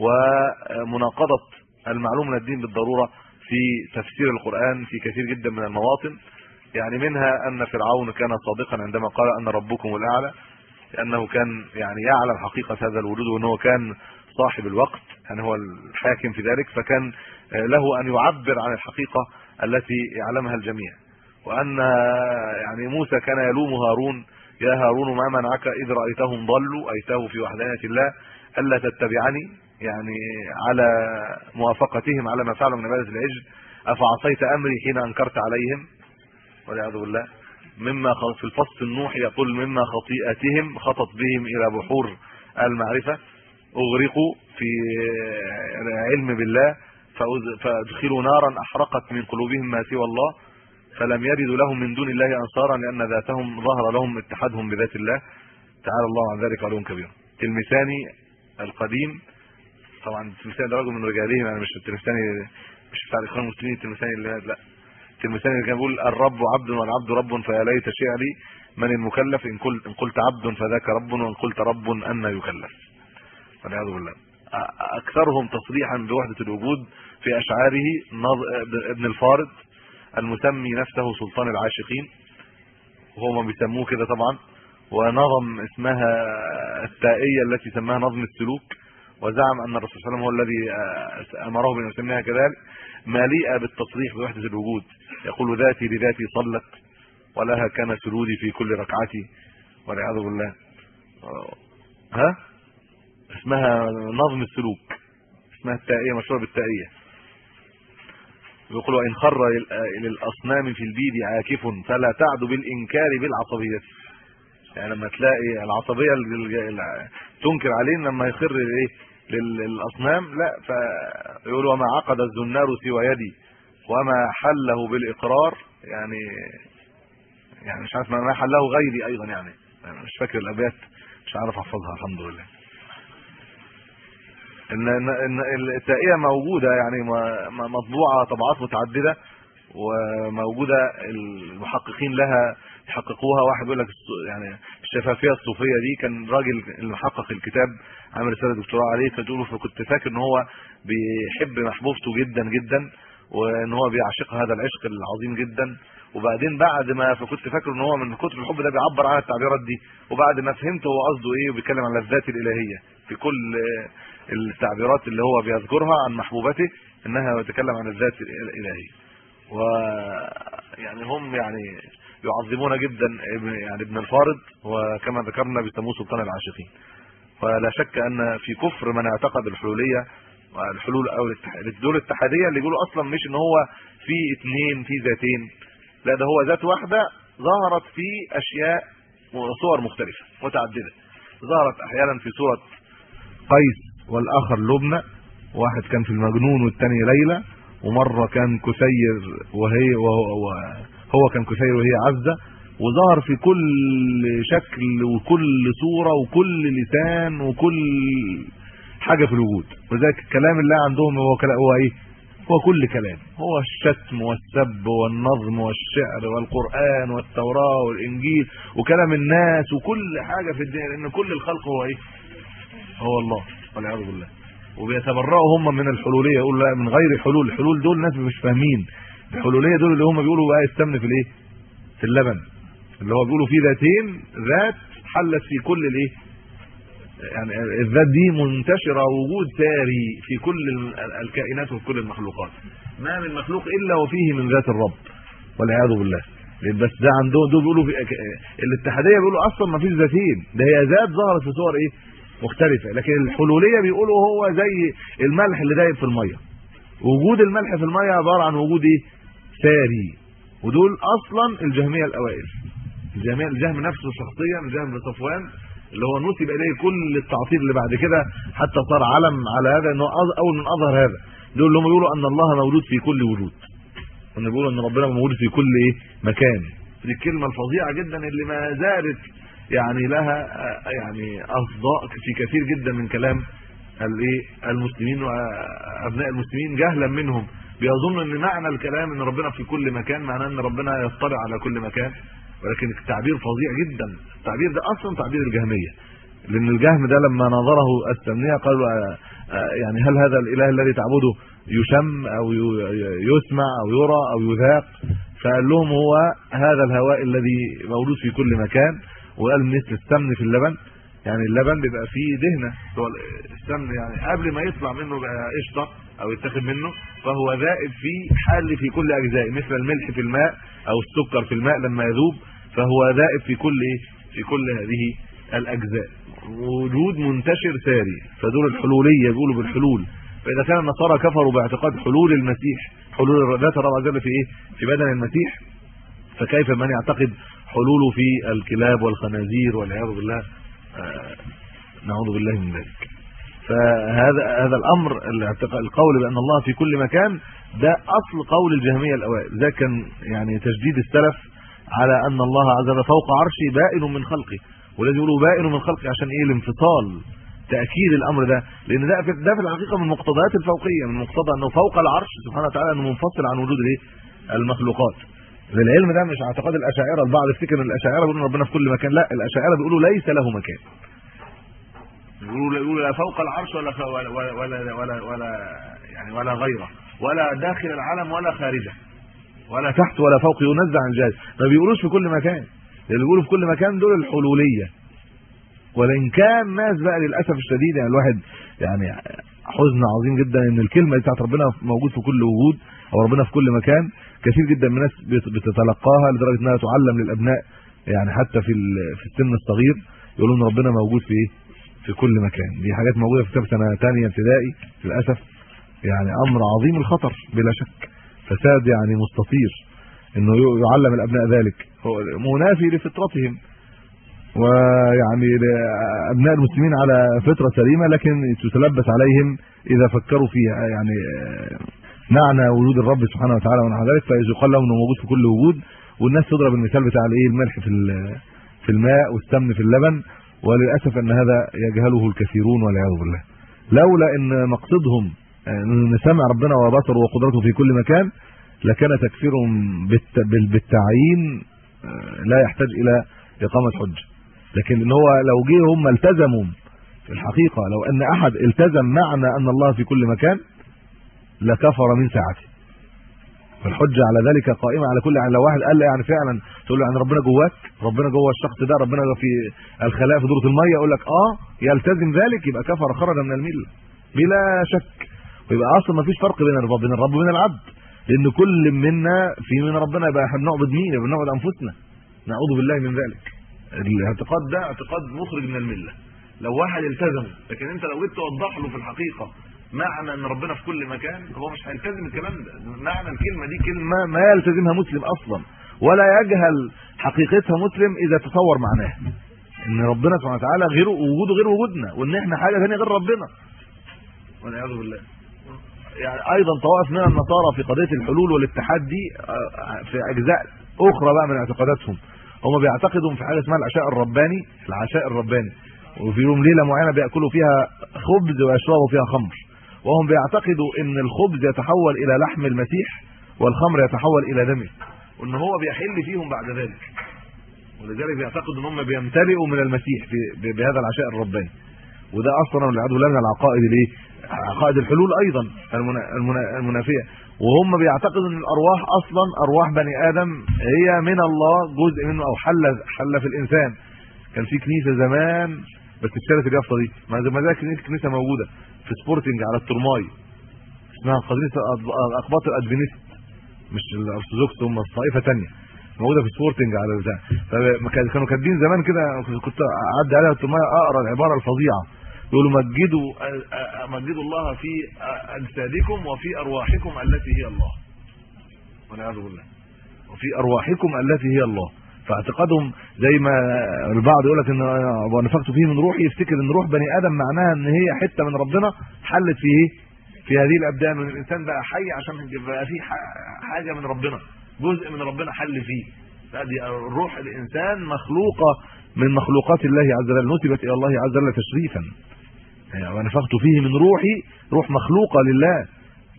ومناقضة المعلوم من الدين بالضرورة في تفسير القرآن في كثير جدا من المواطن. يعني منها أن فرعون كان صادقا عندما قال أن ربكم الأعلى لأنه كان يعني يعلم حقيقة هذا الوجود وأنه كان صاحب الوقت يعني هو الحاكم في ذلك فكان له أن يعبر عن الحقيقة التي يعلمها الجميع. وأن يعني موسى كان يلوم هارون يا هارون ما منعك؟ إذ رأيتهم ضلوا ايته في وحدانية الله ألا تتبعني؟ يعني على موافقتهم على ما فعلوا من عبادة العجل أفعصيت أمري حين أنكرت عليهم؟ والعياذ بالله. مما في الفصل النوح يقول مما خطيئتهم خطت بهم إلى بحور المعرفة. أغرقوا في علم بالله. فأدخلوا نارا أحرقت من قلوبهم ما سوى الله. فلم يجدوا لهم من دون الله أنصارا لأن ذاتهم ظهر لهم اتحادهم بذات الله. تعالى الله عن ذلك علوم كبير. تلمساني القديم. طبعا التلمساني ده رجل من رجالهم يعني مش التلمساني مش بتاع الإخوان المسلمين التلمساني اللي لا. التلمساني كان بيقول الرب عبد والعبد رب فيا ليت شعري من المكلف؟ إن قلت إن قلت عبد فذاك رب وإن قلت رب أن يكلف. والعياذ بالله. أكثرهم تصريحا بوحدة الوجود في أشعاره ابن الفارض المسمي نفسه سلطان العاشقين. وهو ما بيسموه كده طبعا. ونظم اسمها التائية التي سماها نظم السلوك. وزعم أن الرسول صلى الله عليه وسلم هو الذي أمره بأن يسميها كذلك. مليئة بالتصريح بوحدة الوجود. يقول ذاتي لذاتي صلت ولها كان سجودي في كل ركعتي والعياذ بالله. ها؟ اسمها نظم السلوك. اسمها التائية مشهوره بالتائية. يقول وإن خر للأصنام في البيد عاكف فلا تعد بالإنكار بالعصبية. يعني لما تلاقي العصبية تنكر عليه لما يخر إيه؟ للأصنام لا فيقول وما عقد الزنار سوى يدي. وما حله بالإقرار يعني يعني مش عارف ما حله غيري أيضا يعني, مش فاكر الأبيات مش عارف أحفظها الحمد لله. إن إن التائية موجودة يعني مطبوعة طبعات متعددة وموجودة المحققين لها يحققوها. واحد يقول لك يعني الشفافية الصوفية دي كان راجل المحقق الكتاب عامل رسالة دكتوراه عليه فتقول فكنت فاكر إن هو بيحب محبوبته جدا جدا. وإن هو بيعشق هذا العشق العظيم جدا. وبعدين بعد ما فكنت فاكر إن هو من كتر الحب ده بيعبر عن التعبيرات دي وبعد ما فهمت هو قصده إيه وبيتكلم عن الذات الإلهية. في كل التعبيرات اللي هو بيذكرها عن محبوبته إنها تتكلم عن الذات الإلهية. و يعني هم يعني يعظمون جدا يعني ابن الفارض وكما ذكرنا بيسموه سلطان العاشقين. فلا شك أن في كفر من اعتقد الحلولية والحلول أو الدول الاتحادية اللي يقولوا أصلا مش إن هو في اثنين في ذاتين. لا ده هو ذات واحدة ظهرت في أشياء وصور مختلفة متعددة. ظهرت أحيانا في صورة قيس والآخر لبنى. واحد كان في المجنون والثاني ليلى. ومرة كان كسير وهي وهو هو كان كسير وهي عزة. وظهر في كل شكل وكل صورة وكل لسان وكل حاجة في الوجود. وذلك الكلام اللي عندهم هو كلام هو إيه؟ هو كل كلام. هو الشتم والسب والنظم والشعر والقرآن والتوراة والإنجيل وكلام الناس وكل حاجة في الدنيا لأن كل الخلق هو إيه؟ هو الله والعياذ بالله. وبيتبرأوا هم من الحلولية يقول لا من غير حلول. الحلول دول ناس مش فاهمين. الحلولية دول اللي هم بيقولوا بقى السمن في الإيه؟ في اللبن. اللي هو بيقولوا فيه ذاتين ذات حلت في كل الإيه؟ يعني الذات دي منتشرة وجود ساري في كل ال- الكائنات وفي كل المخلوقات. ما من مخلوق إلا وفيه من ذات الرب. والعياذ بالله. بس ده عندهم دول بيقولوا الاتحادية بيقولوا أصلا ما فيش ذاتين. ده هي ذات ظهرت في صور إيه؟ مختلفة. لكن الحلولية بيقولوا هو زي الملح اللي دايب في المية. وجود الملح في المية عبارة عن وجود إيه؟ ساري ودول أصلا الجهمية الأوائل. الجهم نفسه شخصيا الجهم بن صفوان اللي هو نسب إليه كل التعطيل اللي بعد كده حتى صار علم على هذا إنه اول من أظهر هذا. دول اللي هم بيقولوا أن الله موجود في كل وجود. ان بيقولوا أن ربنا موجود في كل إيه؟ مكان. دي الكلمة الفظيعة جدا اللي ما زالت يعني لها يعني أصداء في كثير جدا من كلام الإيه؟ المسلمين وأبناء المسلمين جهلا منهم. بيظن إن معنى الكلام إن ربنا في كل مكان معناه إن ربنا يطلع على كل مكان. ولكن التعبير فظيع جدا. التعبير ده أصلا تعبير الجهمية. لأن الجهم ده لما نظره التمنيه قالوا آه، آه، يعني هل هذا الإله الذي تعبده يشم أو يسمع أو يرى أو يذاق؟ فقال لهم هو هذا الهواء الذي موجود في كل مكان وقال مثل السمن في اللبن. يعني اللبن بيبقى فيه دهنة. هو السمن يعني قبل ما يطلع منه بقى قشطة أو يتاخد منه فهو ذائب في حال في كل اجزائه مثل الملح في الماء أو السكر في الماء لما يذوب. فهو ذائب في كل إيه؟ في كل هذه الأجزاء. وجود منتشر ساري فدول الحلولية بيقولوا بالحلول. فإذا كان النصارى كفروا باعتقاد حلول المسيح حلول ذات الله عز وجل في إيه؟ في بدن المسيح فكيف من يعتقد حلوله في الكلاب والخنازير والعياذ بالله؟ آه، نعوذ بالله من ذلك. فهذا هذا الأمر القول بأن الله في كل مكان ده أصل قول الجهمية الأوائل. ده كان يعني تجديد السلف على أن الله عز وجل فوق عرشه بائن من خلقه. والذي يقولوا بائن من خلقه عشان إيه؟ الانفصال. تأكيد الأمر ده. لأن ده في ده في الحقيقة من مقتضيات الفوقية. من مقتضى أنه فوق العرش سبحانه وتعالى أنه منفصل عن وجود الإيه؟ المخلوقات. للعلم ده مش أعتقاد الأشاعرة البعض يفتكر إن الأشاعرة بيقولوا ربنا في كل مكان. لا الأشاعرة بيقولوا ليس له مكان. يقولوا يقولوا لا فوق العرش ولا ولا ولا, ولا, ولا يعني ولا غيره. ولا داخل العالم ولا خارجه. ولا تحت ولا فوق ينزع عن الجهاز ما بيقولوش في كل مكان. اللي بيقولوا في كل مكان دول الحلولية. ولان كان ناس بقى للأسف الشديد يعني الواحد يعني حزن عظيم جدا إن الكلمة بتاعت ربنا موجود في كل وجود أو ربنا في كل مكان. كثير جدا من الناس بت- بتتلقاها لدرجة إنها تعلم للأبناء يعني حتى في في السن الصغير يقولوا ان ربنا موجود في إيه؟ في كل مكان. دي حاجات موجودة في كتاب سنة ثانية ابتدائي للأسف يعني أمر عظيم الخطر بلا شك. فساد يعني مستطير إنه يعلم الأبناء ذلك. هو منافي لفطرتهم ويعني ابناء المسلمين على فطرة سليمة لكن تتلبس عليهم إذا فكروا فيها. يعني معنى وجود الرب سبحانه وتعالى ونحو ذلك فإذا يقال لهم إنه موجود في كل وجود والناس تضرب المثال بتاع الايه الملح في في الماء والسمن في اللبن وللأسف أن هذا يجهله الكثيرون والعياذ بالله. لولا إن مقصدهم أن سمع ربنا وبصره وقدرته في كل مكان لكان تكفيرهم بالت- بال- بالتعيين آه، لا يحتاج إلى إقامة حجة. لكن إن هو لو جه هم التزموا في الحقيقة لو أن أحد التزم معنى أن الله في كل مكان لكفر من ساعته. فالحجة على ذلك قائمة على كل يعني لو واحد قال يعني فعلا تقول له يعني ربنا جواك ربنا جوه الشخص ده ربنا في الخلايا في دورة المية يقول لك آه يلتزم ذلك يبقى كفر خرج من الملة. بلا شك. ويبقى أصلا ما فيش فرق بين الرب بين الرب وبين العبد. لأن كل منا في من ربنا يبقى إحنا بنعبد مين؟ يبقى بنعبد أنفسنا. نعوذ بالله من ذلك. الاعتقاد ده اعتقاد مخرج من الملة. لو واحد التزم لكن أنت لو جيت توضح له في الحقيقة معنى إن ربنا في كل مكان هو مش هيلتزم الكلام ده. معنى الكلمة دي كلمة ما يلتزمها مسلم أصلا ولا يجهل حقيقتها مسلم إذا تصور معناها إن ربنا سبحانه وتعالى غير وجوده غير وجودنا وإن إحنا حاجة ثانية غير ربنا. والعياذ بالله. يعني أيضا طوائف من النصارى في قضية الحلول والاتحاد دي في أجزاء أخرى بقى من اعتقاداتهم. هم بيعتقدوا في حاجة اسمها العشاء الرباني العشاء الرباني. وفي يوم ليلة معينة بيأكلوا فيها خبز ويشربوا فيها خمر. وهم بيعتقدوا إن الخبز يتحول إلى لحم المسيح والخمر يتحول إلى دمه وإن هو بيحل فيهم بعد ذلك. ولذلك بيعتقدوا إن هم بيمتلئوا من المسيح بهذا العشاء الرباني. وده أصلا اللي عدو من العقائد الايه عقائد الحلول أيضا المنا- المنا- المنافية. وهم بيعتقدوا إن الأرواح أصلا أرواح بني آدم هي من الله جزء منه أو حل حل في الإنسان. كان في كنيسة زمان بس اتشالت اليافطة دي. ما زي ما كنيسة موجودة في سبورتنج على الترماي. اسمها كنيسه أقباط الادفينست مش الأرثوذكس هم طائفة ثانية موجودة في سبورتنج على البتاع فكانوا كاتبين زمان كده كنت اعدي عليها الترماي أقرأ العبارة الفظيعة. يقولوا مجدوا مجدوا الله في أجسادكم وفي أرواحكم التي هي الله. والعياذ بالله. وفي أرواحكم التي هي الله. فاعتقادهم زي ما البعض يقول لك إن ونفخت فيه من روحي يفتكر إن روح بني آدم معناها إن هي حتة من ربنا حلت في إيه في هذه الأبدان. وان الإنسان بقى حي عشان يبقى فيه حاجة من ربنا. جزء من ربنا حل فيه. فدي الروح الإنسان مخلوقة من مخلوقات الله عز وجل نسبت إلى الله عز وجل تشريفا. يعني ونفخت فيه من روحي روح مخلوقة لله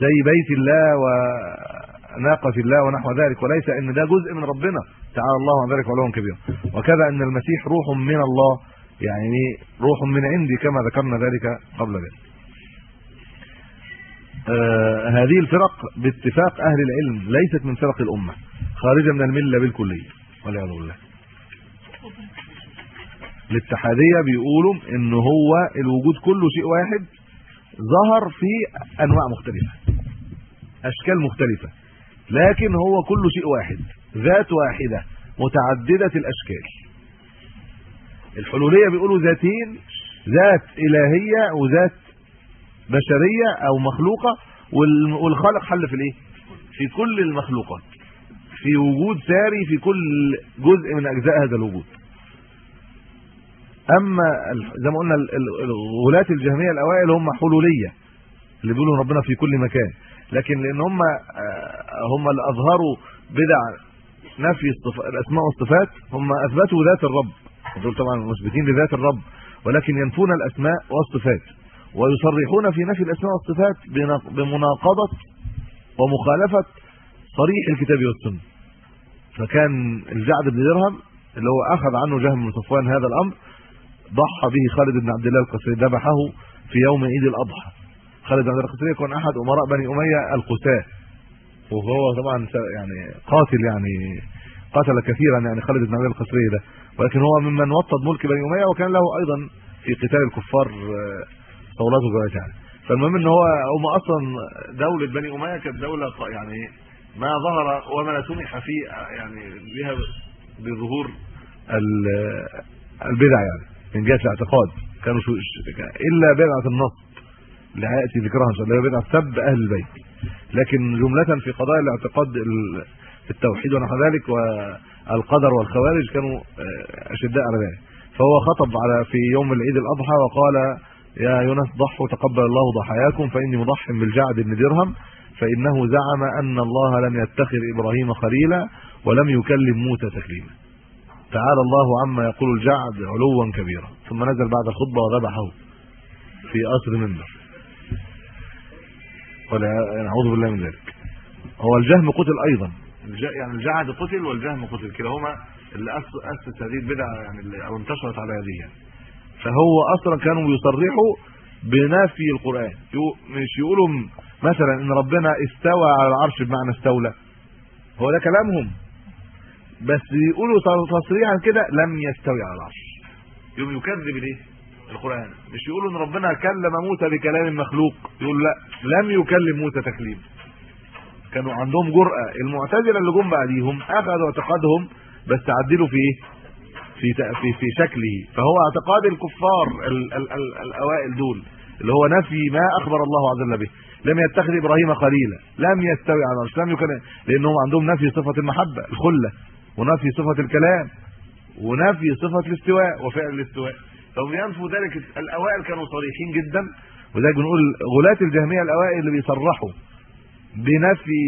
زي بيت الله وناقة الله ونحو ذلك وليس إن ده جزء من ربنا. تعالى الله عن ذلك علوا كبيرا وكذا إن المسيح روح من الله يعني روح من عندي كما ذكرنا ذلك قبل ذلك. هذه الفرق باتفاق أهل العلم ليست من فرق الأمة. خارجة من الملة بالكلية والعياذ بالله. الاتحاديه بيقولوا إن هو الوجود كله شيء واحد ظهر في أنواع مختلفة أشكال مختلفة لكن هو كله شيء واحد ذات واحدة متعددة الأشكال. الحلولية بيقولوا ذاتين ذات إلهية وذات بشرية أو مخلوقة والخالق حل في الإيه؟ في كل المخلوقات. في وجود ساري في كل جزء من أجزاء هذا الوجود. أما زي ما قلنا الغلاة الجهمية الأوائل هم حلولية اللي بيقولوا ربنا في كل مكان. لكن لأن هم هم اللي أظهروا بدع نفي الأسماء والصفات هم أثبتوا ذات الرب. دول طبعا مثبتين لذات الرب. ولكن ينفون الأسماء والصفات. ويصرحون في نفي الأسماء والصفات بمناقضة ومخالفة صريح الكتاب والسنة. فكان الجعد بن درهم اللي هو أخذ عنه جهم بن صفوان هذا الأمر ضحى به خالد بن عبد الله القسري ذبحه في يوم عيد الأضحى. خالد بن عبد الله القسري كان أحد أمراء بني أمية القساه وهو طبعا يعني قاتل يعني قتل كثيرا يعني خالد بن عبد القسري ده. ولكن هو ممن وطد ملك بني أمية وكان له أيضا في قتال الكفار كويسه يعني فالمهم إن هو هم أصلا دولة بني أمية كانت دولة يعني ما ظهر وما سمح في يعني بها بظهور البدع يعني من جهة الاعتقاد. كانوا شو إلا بدعة النصب اللي هيأتي ذكرها إن شاء الله بدعة سب أهل البيت. لكن جملة في قضايا الاعتقاد التوحيد ونحو ذلك والقدر والخوارج كانوا أشداء على ذلك. فهو خطب على في يوم العيد الأضحى وقال يا يونس ضحوا تقبل الله ضحاياكم فإني مضح بالجعد بن درهم فإنه زعم أن الله لم يتخذ إبراهيم خليلا ولم يكلم موسى تكليما. تعالى الله عما يقول الجعد علوا كبيرا. ثم نزل بعد الخطبة وذبحه في قصر منبر نعوذ بالله من ذلك. هو الجهم قتل أيضا. يعني الجعد قتل والجهم قتل. كلاهما اللي اسس هذه البدعه يعني أو انتشرت على هذه يعني. فهو أصلا كانوا يصرحوا بنفي القرآن. مش يقولوا مثلا إن ربنا استوى على العرش بمعنى استولى. هو ده كلامهم. بس يقولوا تصريحا كده لم يستوي على العرش. يوم يكذب الايه القرآن. مش يقولوا إن ربنا كلم موسى بكلام مخلوق. يقول لا لم يكلم موسى تكليم. كانوا عندهم جرأة. المعتزلة اللي جم بعديهم أخذوا اعتقادهم بس عدلوا في إيه؟ في في في شكله. فهو اعتقاد الكفار ال ال ال الأوائل دول اللي هو نفي ما أخبر الله عز وجل به. لم يتخذ إبراهيم خليلا. لم يستوي على العرش. لم يكن لأنهم عندهم نفي صفة المحبة الخلة ونفي صفة الكلام ونفي صفة الاستواء وفعل الاستواء. فهم ينفوا ذلك. الأوائل كانوا صريحين جدا. وذلك بنقول غلاة الجهمية الأوائل اللي بيصرحوا بنفي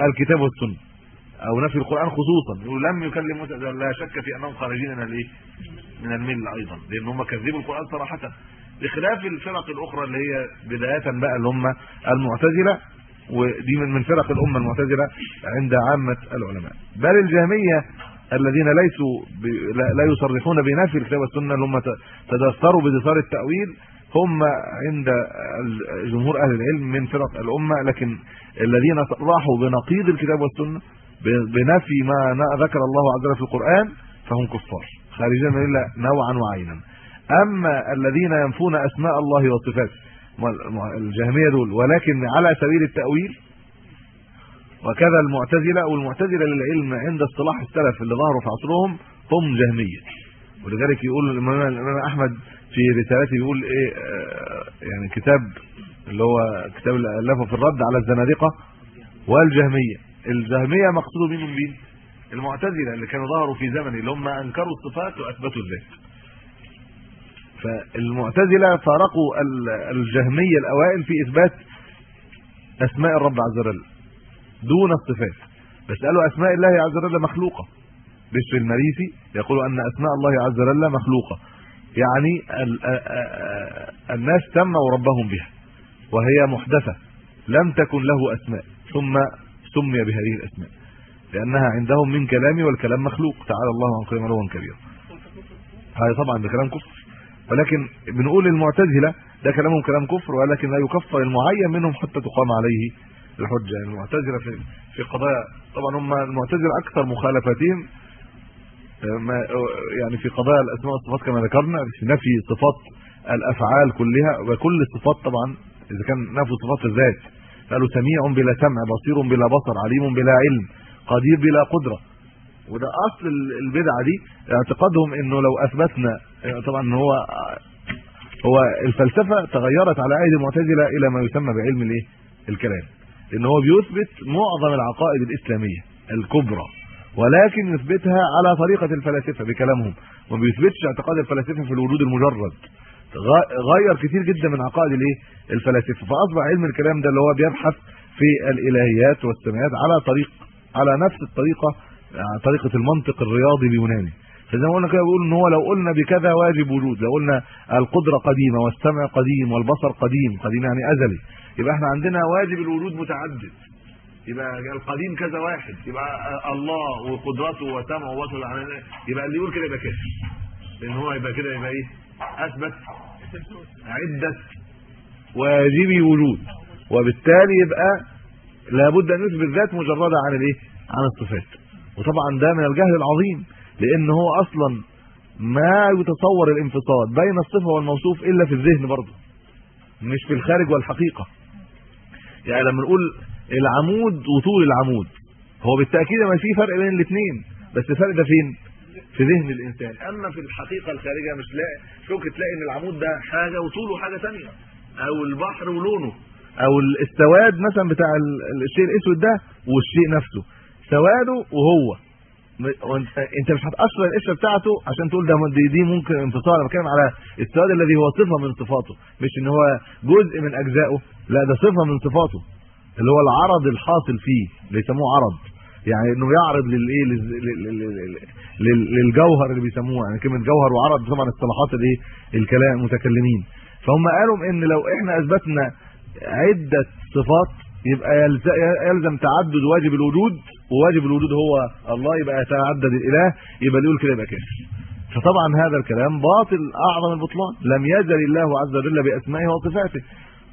الكتاب والسنة. أو نفي القرآن خصوصا. لم يكلم موسى لا شك في أنهم خارجين من الايه من الملة أيضا لأن هم كذبوا القرآن صراحة. بخلاف الفرق الأخرى اللي هي بداية بقى اللي هم المعتزلة ودي من من فرق الأمة المعتزلة عند عامة العلماء. بل الجهمية الذين ليسوا لا يصرحون بنفي الكتاب والسنة اللي هم تدثروا بدثار التأويل هم عند جمهور أهل العلم من فرق الأمة لكن الذين صرحوا بنقيض الكتاب والسنة بنفي ما ذكر الله عز وجل في القرآن فهم كفار. خارجين من الله نوعا وعينا. أما الذين ينفون أسماء الله وصفاته الجهمية دول ولكن على سبيل التأويل وكذا المعتزلة والمعتزلة للعلم عند اصطلاح السلف اللي ظهروا في عصرهم هم جهمية. ولذلك يقول الامام أحمد في رسالته يقول إيه آه، يعني كتاب اللي هو كتاب الالفه في الرد على الزنادقة والجهمية. الجهميه مقصود منهم مين؟ المعتزلة اللي كانوا ظهروا في زمن اللي هم أنكروا الصفات وأثبتوا الذات. فالمعتزلة فارقوا الجهمية الأوائل في إثبات أسماء الرب عز وجل دون الصفات. بس قالوا أسماء الله عز وجل مخلوقة. بشر المريسي يقول أن أسماء الله عز وجل مخلوقة. يعني الناس سموا ربهم بها وهي محدثة. لم تكن له أسماء. ثم سمي بهذه الأسماء لأنها عندهم من كلام والكلام مخلوق. تعالى الله عن قيم علوا كبيرا هذا طبعا ده كلام كفر. ولكن بنقول المعتزله ده كلامهم كلام كفر ولكن لا يكفر المعين منهم حتى تقام عليه الحجة. يعني المعتزلة في في قضايا طبعا هم المعتزلة أكثر مخالفتهم ما يعني في قضايا الأسماء والصفات كما ذكرنا في نفي صفات الأفعال كلها وكل الصفات طبعا إذا كان نفي صفات الذات. قالوا سميع بلا سمع بصير بلا بصر عليم بلا علم قدير بلا قدرة. وده أصل البدعة دي اعتقادهم إنه لو أثبتنا طبعا هو هو الفلسفة تغيرت على ايدي المعتزلة إلى ما يسمى بعلم الإيه؟ الكلام. إن هو بيثبت معظم العقائد الإسلامية الكبرى ولكن يثبتها على طريقة الفلاسفة بكلامهم وما بيثبتش اعتقاد الفلاسفة في الوجود المجرد. غير كتير جدا من عقائد الايه؟ الفلاسفة. فأصبح علم الكلام ده اللي هو بيبحث في الإلهيات والسمايات على طريق على نفس الطريقة طريقة المنطق الرياضي اليوناني. فزي ما قلنا كده بيقول إن هو لو قلنا بكذا واجب وجود لو قلنا القدرة قديمة والسمع قديم والبصر قديم قديم يعني أزلي. يبقى إحنا عندنا واجب الوجود متعدد. يبقى القديم كذا واحد. يبقى الله وقدرته وسمعه وبصره. يبقى اللي يقول كده يبقى كده لأن هو يبقى كده يبقى إيه؟ أثبت عدة واجبي وجود. وبالتالي يبقى لابد أن يثبت ذات مجردة عن الإيه؟ عن الصفات. وطبعا ده من الجهل العظيم لأن هو أصلا ما يتصور الانفصال بين الصفة والموصوف إلا في الذهن برضه مش في الخارج والحقيقة. يعني لما نقول العمود وطول العمود هو بالتأكيد ما في فرق بين الاثنين بس الفرق ده فين؟ في ذهن الإنسان. أما في الحقيقة الخارجية مش لاقي ممكن تلاقي إن العمود ده حاجة وطوله حاجة ثانية أو البحر ولونه. أو السواد مثلا بتاع الشيء الأسود ده والشيء نفسه. سواده وهو. أنت مش هتقشر القشرة بتاعته عشان تقول ده دي, دي ممكن انفصال. أنا بتكلم على السواد الذي هو صفة من صفاته. مش إن هو جزء من أجزائه. لا ده صفة من صفاته. اللي هو العرض الحاصل فيه. اللي يسموه عرض. يعني إنه يعرض للإيه للجوهر اللي بيسموه. يعني كلمة جوهر وعرض طبعا اصطلاحات الايه الكلام المتكلمين فهم قالوا إن لو إحنا أثبتنا عدة صفات يبقى يلزم تعدد واجب الوجود وواجب الوجود هو الله يبقى يتعدد الإله يبقى اللي يقول كده يبقى كافر. فطبعا هذا الكلام باطل أعظم البطلان. لم يزل الله عز وجل بأسمائه وصفاته.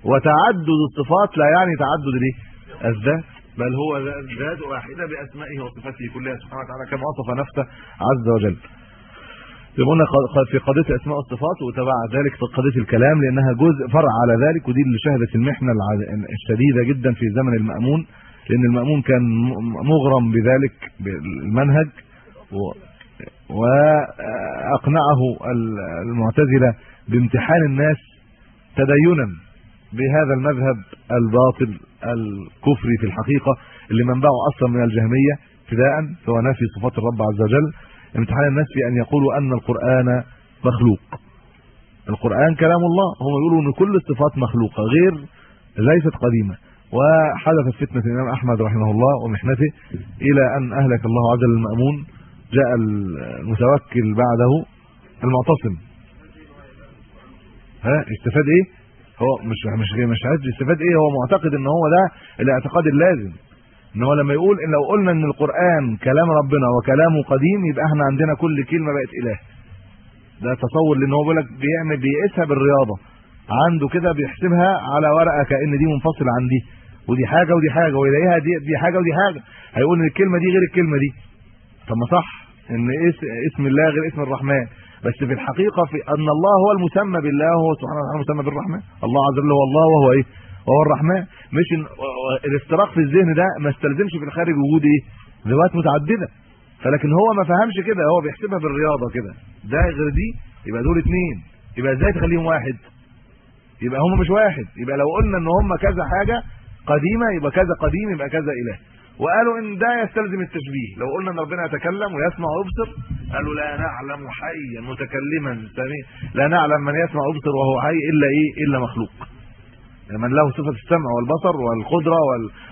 وتعدد الصفات لا يعني تعدد الايه الذات بل هو ذات واحدة بأسمائه وصفاته كلها سبحانه وتعالى كما وصف نفسه عز وجل. قلنا في قضية الاسماء والصفات وتبع ذلك في قضية الكلام لأنها جزء فرع على ذلك ودي اللي شهدت المحنه الشديدة جدا في زمن المأمون لأن المأمون كان مغرم بذلك بالمنهج وأقنعه المعتزلة بامتحان الناس تدينا. بهذا المذهب الباطل الكفري في الحقيقة اللي منبعه أصلا من الجهمية ابتداء هو نفي صفات الرب عز وجل. امتحان الناس في أن يقولوا أن القرآن مخلوق. القرآن كلام الله. هم يقولوا إن كل الصفات مخلوقة غير ليست قديمة. وحدثت فتنة الإمام أحمد رحمه الله ومحنته إلى أن أهلك الله عز وجل المأمون. جاء المتوكل بعده المعتصم. ها استفاد إيه؟ هو مش مش مش عايز يستفاد إيه؟ هو معتقد إن هو ده الاعتقاد اللازم. إن هو لما يقول إن لو قلنا إن القرآن كلام ربنا وكلامه قديم يبقى إحنا عندنا كل كلمة بقت إله. ده تصور لأن هو بيقول لك بيعمل بيقيسها بالرياضة. عنده كده بيحسبها على ورقة كأن دي منفصلة عن دي. ودي حاجة ودي حاجة ويلاقيها دي دي حاجة ودي حاجة. هيقول إن الكلمة دي غير الكلمة دي. طب ما صح إن اسم الله غير اسم الرحمن. بس في الحقيقة في أن الله هو المسمى بالله وهو سبحانه وتعالى المسمى بالرحمن الله عز وجل هو الله وهو إيه؟ وهو الرحمن مش إن الافتراق في الذهن ده ما استلزمش في الخارج وجود إيه؟ ذوات متعددة. فلكن هو ما فهمش كده هو بيحسبها بالرياضه كده. ده غير دي يبقى دول اثنين يبقى إزاي تخليهم واحد؟ يبقى هم مش واحد. يبقى لو قلنا إن هم كذا حاجة قديمة يبقى كذا قديم يبقى كذا إله. وقالوا إن ده يستلزم التشبيه. لو قلنا إن ربنا يتكلم ويسمع ويبصر قالوا لا نعلم حيا متكلما. لا نعلم من يسمع ويبصر وهو حي إلا إيه؟ إلا مخلوق. من له صفة السمع والبصر والقدرة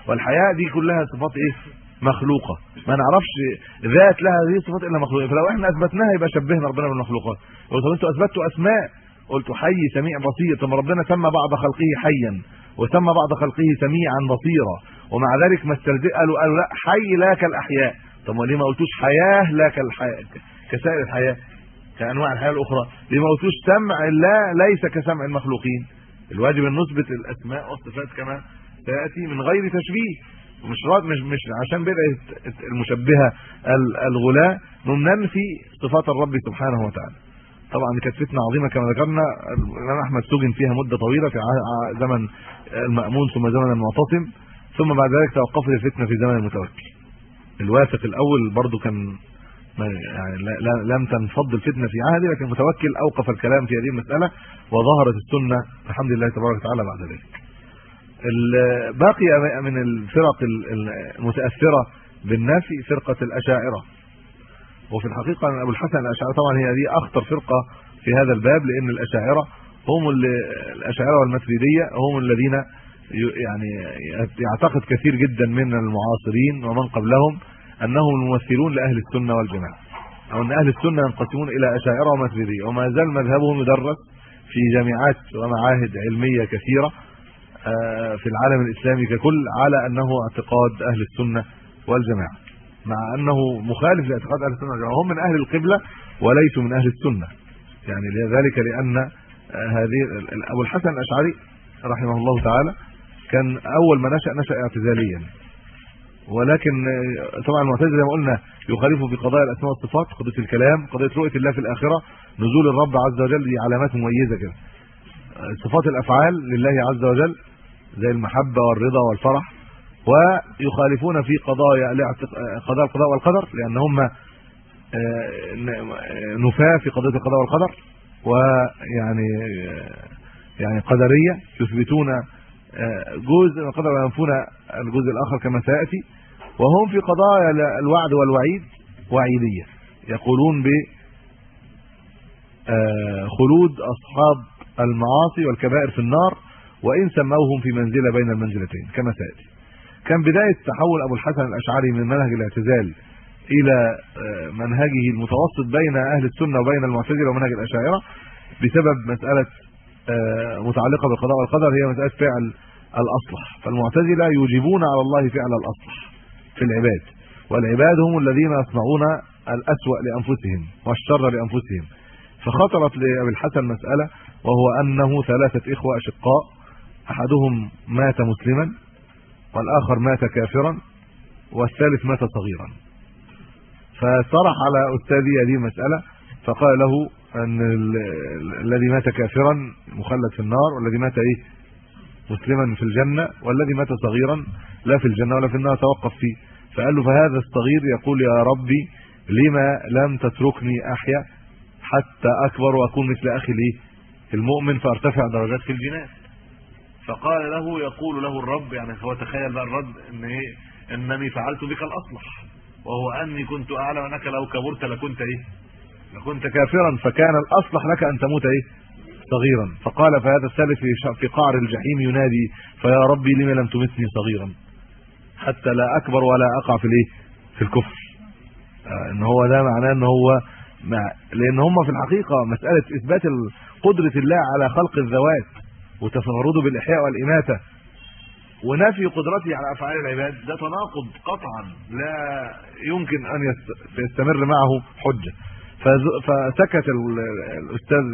والحياة دي كلها صفات إيه؟ مخلوقة. ما نعرفش ذات لها هذه الصفات إلا مخلوقة. فلو إحنا أثبتناها يبقى شبهنا ربنا بالمخلوقات طب أنتوا أثبتوا أسماء قلت حي سميع بصير ثم ربنا سمى بعض خلقه حيا وسمى بعض خلقه سميعا بصيرا. ومع ذلك ما استلزم قالوا قالوا لا حي لا كالاحياء طب وليه ما قلتوش حياة لا كالحياه كسائر الحياة كأنواع الحياة الأخرى. ليه ما قلتوش سمع لا ليس كسمع المخلوقين؟ الواجب أن نثبت الأسماء والصفات كما تأتي من غير تشبيه. مش مش مش عشان بدأ المشبهة الغلاة ننفي صفات الرب سبحانه وتعالى. طبعا دي كانت فتنة عظيمة كما ذكرنا. الإمام أحمد سجن فيها مدة طويلة في زمن المأمون ثم زمن المعتصم. ثم بعد ذلك توقفت الفتنة في زمن المتوكل. الواثق الأول برضو كان يعني لم تنفض الفتنة في عهده لكن المتوكل أوقف الكلام في هذه المسألة وظهرت السنة الحمد لله تبارك وتعالى بعد ذلك. باقي من الفرق المتأثرة بالنفي فرقة الأشاعرة. وفي الحقيقة أبو الحسن الاشاعره طبعا هي دي أخطر فرقة في هذا الباب لأن الأشاعرة هم الأشاعرة والماتريديه هم الذين يعني يعتقد كثير جدا من المعاصرين ومن قبلهم أنهم الممثلون لأهل السنة والجماعة. أو أن أهل السنة ينقسمون إلى أشاعرة وماتريديه وما زال مذهبهم يدرس في جامعات ومعاهد علمية كثيرة آه، في العالم الإسلامي ككل على أنه اعتقاد أهل السنة والجماعة. مع أنه مخالف لاعتقاد أهل السنة والجماعة. هم من أهل القبلة وليسوا من أهل السنة. يعني لذلك لأن آه، هذه أبو الحسن الأشعري رحمه الله تعالى كان أول ما نشأ نشأ اعتزاليا. ولكن آه، طبعا المعتزلة زي ما قلنا يخالفوا في قضايا الأسماء والصفات قضية الكلام قضية رؤية الله في الآخرة نزول الرب عز وجل دي علامات مميزة كده. صفات الأفعال لله عز وجل زي المحبة والرضا والفرح ويخالفون في قضايا قضايا القضاء والقدر لأن هم آه، نفاة في قضية القضاء والقدر ويعني آه، يعني قدرية يثبتون آه، جزء من القدر وينفون الجزء الآخر كما سيأتي وهم في قضايا الوعد والوعيد وعيدية يقولون ب خلود أصحاب المعاصي والكبائر في النار وإن سموهم في منزلة بين المنزلتين كما سيأتي. كان بداية تحول أبو الحسن الأشعري من منهج الاعتزال إلى آه، منهجه المتوسط بين أهل السنة وبين المعتزلة ومنهج الأشاعرة بسبب مسألة آه، متعلقة بالقضاء والقدر هي مسألة فعل الأصلح. فالمعتزلة يوجبون على الله فعل الأصلح في العباد. والعباد هم الذين يصنعون الأسوأ لأنفسهم والشر لأنفسهم. فخطرت لأبي الحسن مسألة وهو أنه ثلاثة إخوة أشقاء أحدهم مات مسلما والآخر مات كافرا والثالث مات صغيرا. فصرح على أستاذي هذه المسألة فقال له أن الذي مات كافرا مخلد في النار والذي مات إيه؟ مسلما في الجنة والذي مات صغيرا لا في الجنة ولا في النار توقف فيه. فقال له فهذا الصغير يقول يا ربي لما لم تتركني أحيا حتى أكبر وأكون مثل أخي لي المؤمن فأرتفع درجات في الجنان. فقال له يقول له الرب يعني هو تخيل بقى الرد إن إيه؟ إنني فعلت بك الأصلح وهو أني كنت أعلم أنك لو كبرت لكنت إيه؟ لكنت كافرا فكان الأصلح لك أن تموت إيه؟ صغيرا. فقال فهذا الثالث في قعر الجحيم ينادي فيا ربي لما لم تمتني صغيرا؟ حتى لا أكبر ولا أقع في الإيه؟ في الكفر. آه إن هو ده معناه إن هو مع لأن هم في الحقيقة مسألة إثبات قدرة الله على خلق الذوات وتفرده بالإحياء والإماتة ونفي قدرته على أفعال العباد ده تناقض قطعا. لا يمكن أن يستمر معه حجة. فسكت الأستاذ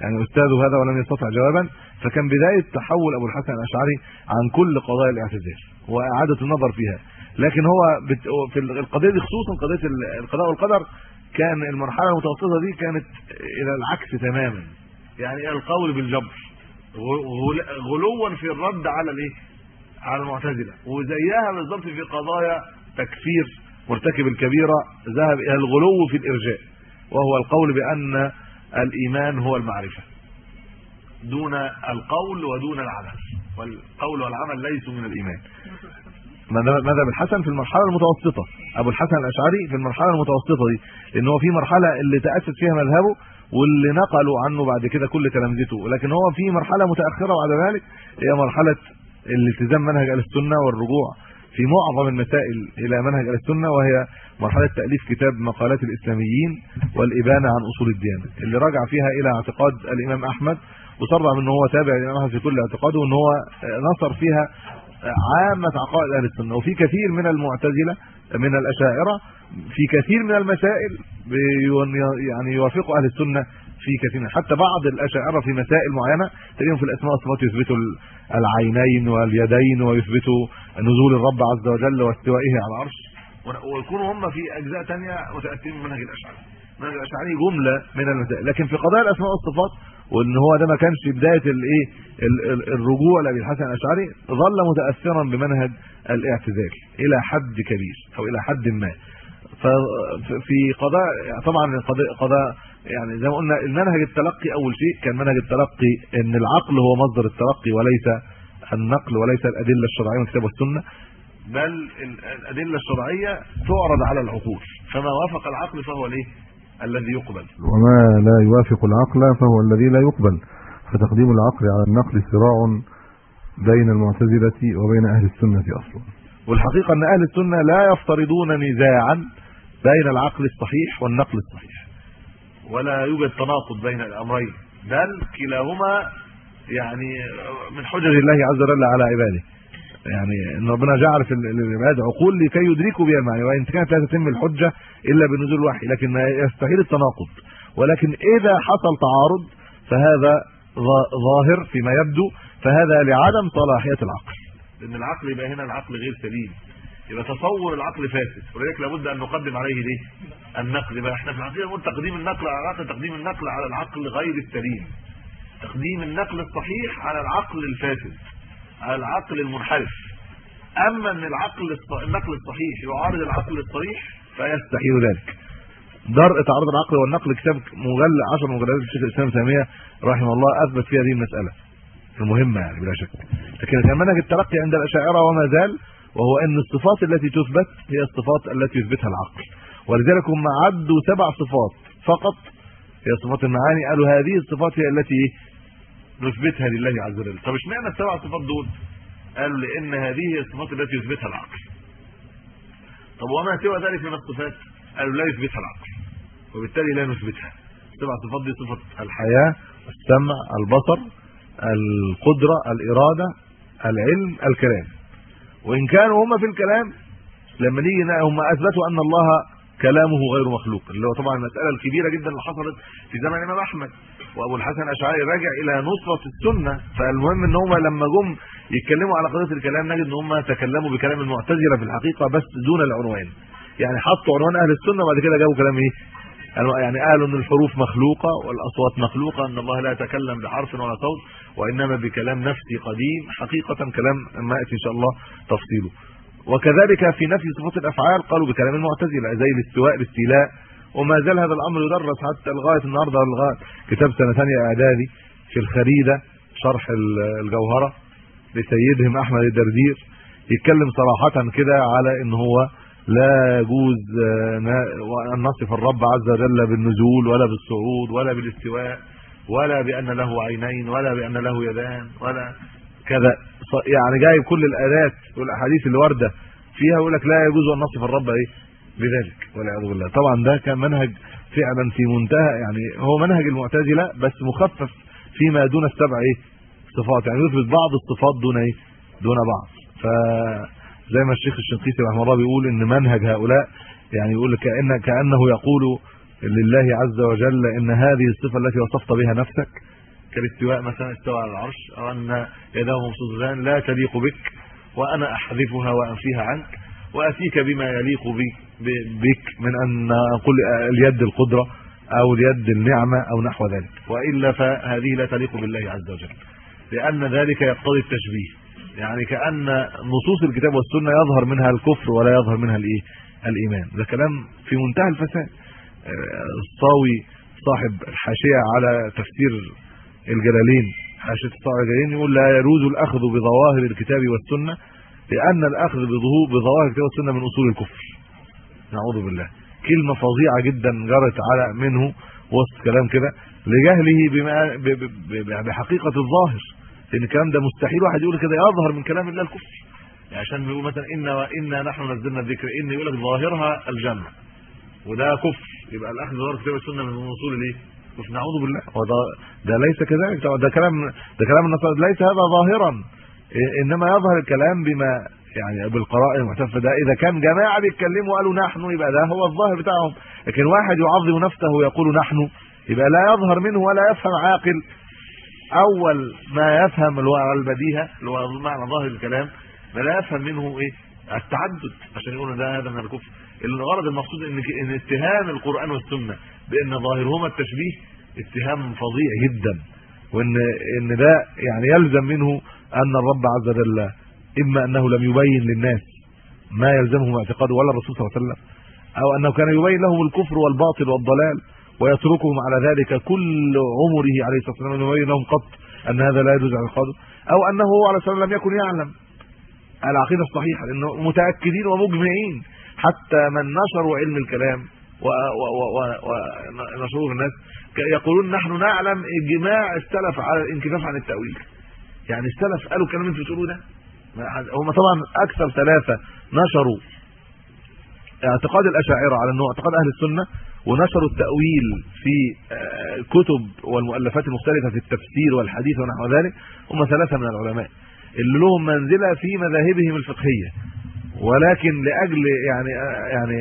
يعني أستاذه هذا ولم يستطع جوابا فكان بداية تحول أبو الحسن الأشعري عن كل قضايا الاعتزال وإعادة النظر فيها. لكن هو. في القضية دي خصوصا قضية القضاء والقدر كان المرحلة المتوسطة دي كانت إلى العكس تماما. يعني إلى القول بالجبر. غلوا في الرد على الإيه؟ على المعتزلة. وزيها بالظبط في قضايا تكفير مرتكب الكبيرة ذهب إلى الغلو في الإرجاء. وهو القول بأن الإيمان هو المعرفة. دون القول ودون العمل. والقول والعمل ليسوا من الإيمان. مذهب الحسن؟ في المرحلة المتوسطة. أبو الحسن الأشعري في المرحلة المتوسطة دي لأن هو في مرحلة اللي تأسس فيها مذهبه واللي نقلوا عنه بعد كده كل تلامذته لكن هو في مرحلة متأخرة بعد ذلك هي مرحلة الالتزام منهج أهل السنة والرجوع. في معظم المسائل إلى منهج أهل السنة وهي مرحلة تأليف كتاب مقالات الإسلاميين والإبانة عن أصول الديانه اللي رجع فيها إلى اعتقاد الإمام أحمد وصرح ان هو تابع الامام أحمد في كل اعتقاده وان هو نصر فيها عامة عقائد أهل السنة. وفي كثير من المعتزلة من الأشاعرة في كثير من المسائل يعني يوافق أهل السنة في كثير حتى بعض الاشاعره في مسائل معينة تلاقيهم في الأسماء والصفات يثبتوا العينين واليدين ويثبتوا نزول الرب عز وجل واستوائه على العرش. ويكونوا هم في أجزاء ثانية متاثرين من منهج الاشاعره منهج الاشاعره جملة من المسائل. لكن في قضايا الأسماء والصفات وإن هو ده ما كانش بداية الايه الرجوع لأبي الحسن الأشعري ظل متاثرا بمنهج الاعتزال إلى حد كبير أو إلى حد ما. ففي قضاء طبعا قضاء يعني زي ما قلنا المنهج التلقي أول شيء كان منهج التلقي إن العقل هو مصدر التلقي وليس النقل وليس الأدلة الشرعية من الكتاب والسنة. بل الأدلة الشرعية تعرض على العقول فما وافق العقل فهو الايه الذي يقبل. وما لا يوافق العقل فهو الذي لا يقبل. فتقديم العقل على النقل صراع بين المعتزلة وبين أهل السنة أصلا. والحقيقة أن أهل السنة لا يفترضون نزاعا بين العقل الصحيح والنقل الصحيح. ولا يوجد تناقض بين الأمرين بل كلاهما يعني من حجج الله عز وجل على عباده. يعني إن ربنا جعل في العباد عقول لكي يدركوا بها المعنى وإن كانت لا تتم الحجة إلا بنزول الوحي لكن يستحيل التناقض. ولكن إذا حصل تعارض فهذا ظاهر فيما يبدو فهذا لعدم صلاحية العقل. لأن العقل يبقى هنا العقل غير سليم. يبقى تصور العقل فاسد. ولذلك لابد أن نقدم عليه ليه؟ النقل. بقى إحنا في العقيده نقول تقديم النقل على العقل تقديم النقل على العقل غير السليم تقديم النقل الصحيح على العقل الفاسد على العقل المنحرف. أما إن العقل النقل الصحيح يعارض العقل الصريح فيستحيل ذلك. درء تعارض العقل والنقل كتاب مجلد 10 مجلدات الشيخ الإسلام تيمية رحمه الله أثبت فيها هذه المسألة. المهمة يعني بلا شك. لكن كان منهج التلقي عند الأشاعرة وما زال وهو أن الصفات التي تثبت هي الصفات التي يثبتها العقل. ولذلك هم عدوا سبع صفات فقط. هي صفات المعاني. قالوا هذه الصفات هي التي نثبتها لله عز وجل. طب اشمعنى السبع صفات دول؟ قالوا لأن هذه هي الصفات التي يثبتها العقل. طب وما سوى ذلك من الصفات؟ قالوا لا يثبتها العقل. وبالتالي لا نثبتها. السبع صفات دي صفة الحياة السمع البصر القدرة الإرادة العلم الكلام. وإن كانوا هم في الكلام لما نيجي هم أثبتوا أن الله كلامه غير مخلوق. اللي هو طبعا المسألة الكبيرة جدا اللي حصلت في زمن الإمام أحمد. وأبو الحسن الأشعري راجع إلى نصرة السنة. فالمهم إن هم لما جم يتكلموا على قضية الكلام نجد إن هم تكلموا بكلام المعتزله في الحقيقة بس دون العنوان. يعني حطوا عنوان أهل السنة وبعد كده جابوا كلام إيه؟ يعني قالوا إن الحروف مخلوقة والأصوات مخلوقة إن الله لا يتكلم بحرف ولا صوت وإنما بكلام نفسي قديم حقيقة كلام ما إن شاء الله تفصيله. وكذلك في نفي صفات الأفعال قالوا بكلام المعتزلة زي الاستواء بالاستيلاء وما زال هذا الأمر يدرس حتى لغاية النهارده لغاية كتاب سنة ثانية إعدادي في الخريدة شرح الجوهرة لسيدهم أحمد الدردير يتكلم صراحة كده على إن هو لا يجوز أن نصف الرب عز وجل بالنزول ولا بالصعود ولا بالاستواء ولا بأن له عينين ولا بأن له يدان ولا كذا. يعني جايب كل الآيات والأحاديث اللي واردة فيها يقول لك لا يجوز أن نصف الرب إيه؟ بذلك والعياذ بالله. طبعا ده كان منهج فعلا في منتهى يعني هو منهج المعتزلة بس مخفف فيما دون السبع إيه؟ صفات. يعني يثبت بعض الصفات دون إيه؟ دون بعض. ف زي ما الشيخ الشنقيطي رحمه الله بيقول إن منهج هؤلاء يعني يقول كان كأنه يقول لله عز وجل إن هذه الصفة التي وصفت بها نفسك كالاستواء مثلا استوى على العرش أو ان يداه مبسوطتان لا تليق بك وأنا أحذفها وأنفيها عنك وأتيك بما يليق بك من أن نقول اليد القدرة أو اليد النعمة أو نحو ذلك وإلا فهذه لا تليق بالله عز وجل لأن ذلك يقتضي التشبيه. يعني كأن نصوص الكتاب والسنة يظهر منها الكفر ولا يظهر منها الإيه؟ الإيمان. ده كلام في منتهى الفساد. الصاوي صاحب الحاشية على تفسير الجلالين حاشية الصاوي الجلالين يقول لا يجوز الأخذ بظواهر الكتاب والسنة لأن الأخذ بظواهر الكتاب والسنة من أصول الكفر. نعوذ بالله. كلمة فظيعة جدا جرت على منه وسط كلام كده لجهله بحقيقة الظاهر. لأن الكلام ده مستحيل واحد يقول كده يظهر من كلام الله الكفر. يعني عشان بيقول مثلا ان وإنا نحن نزلنا الذكر إن يقول لك ظاهرها الجنة. وده كفر. يبقى الأخذ بظاهر الكتاب والسنة من اصول الايه مش نعوذ بالله. وده ده ليس كذلك. ده كلام ده كلام النصارى ليس هذا ظاهرا. إنما يظهر الكلام بما يعني بالقرائن المحتفه ده إذا كان جماعة بيتكلموا قالوا نحن يبقى ده هو الظاهر بتاعهم. لكن واحد يعظم نفسه ويقول نحن يبقى لا يظهر منه ولا يفهم عاقل أول ما يفهم البديهة اللي هو معنى ظاهر الكلام لا يفهم منه إيه؟ التعدد عشان يقولوا ده هذا من الكفر. الغرض المقصود إن إن اتهام القرآن والسنة بأن ظاهرهما التشبيه اتهام فظيع جدا وان إن ده يعني يلزم منه أن الرب عز وجل إما أنه لم يبين للناس ما يلزمهم اعتقاده ولا الرسول صلى الله عليه وسلم أو أنه كان يبين لهم الكفر والباطل والضلال. ويتركهم على ذلك كل عمره عليه الصلاة والسلام يبين لهم قط أن هذا لا يجوز اعتقاده أو أنه هو عليه الصلاة والسلام لم يكن يعلم. العقيدة الصحيحة لأنه متأكدين ومجمعين حتى من نشروا علم الكلام ونشروه الناس يقولون نحن نعلم إجماع السلف على الانكفاف عن التأويل. يعني السلف قالوا الكلام اللي أنتوا بتقولوه ده. هم طبعا أكثر ثلاثة نشروا اعتقاد الأشاعرة على إنه اعتقاد أهل السنة ونشروا التأويل في كتب والمؤلفات المختلفة في التفسير والحديث ونحو ذلك هم ثلاثة من العلماء اللي لهم منزلة في مذاهبهم الفقهية. ولكن لأجل يعني يعني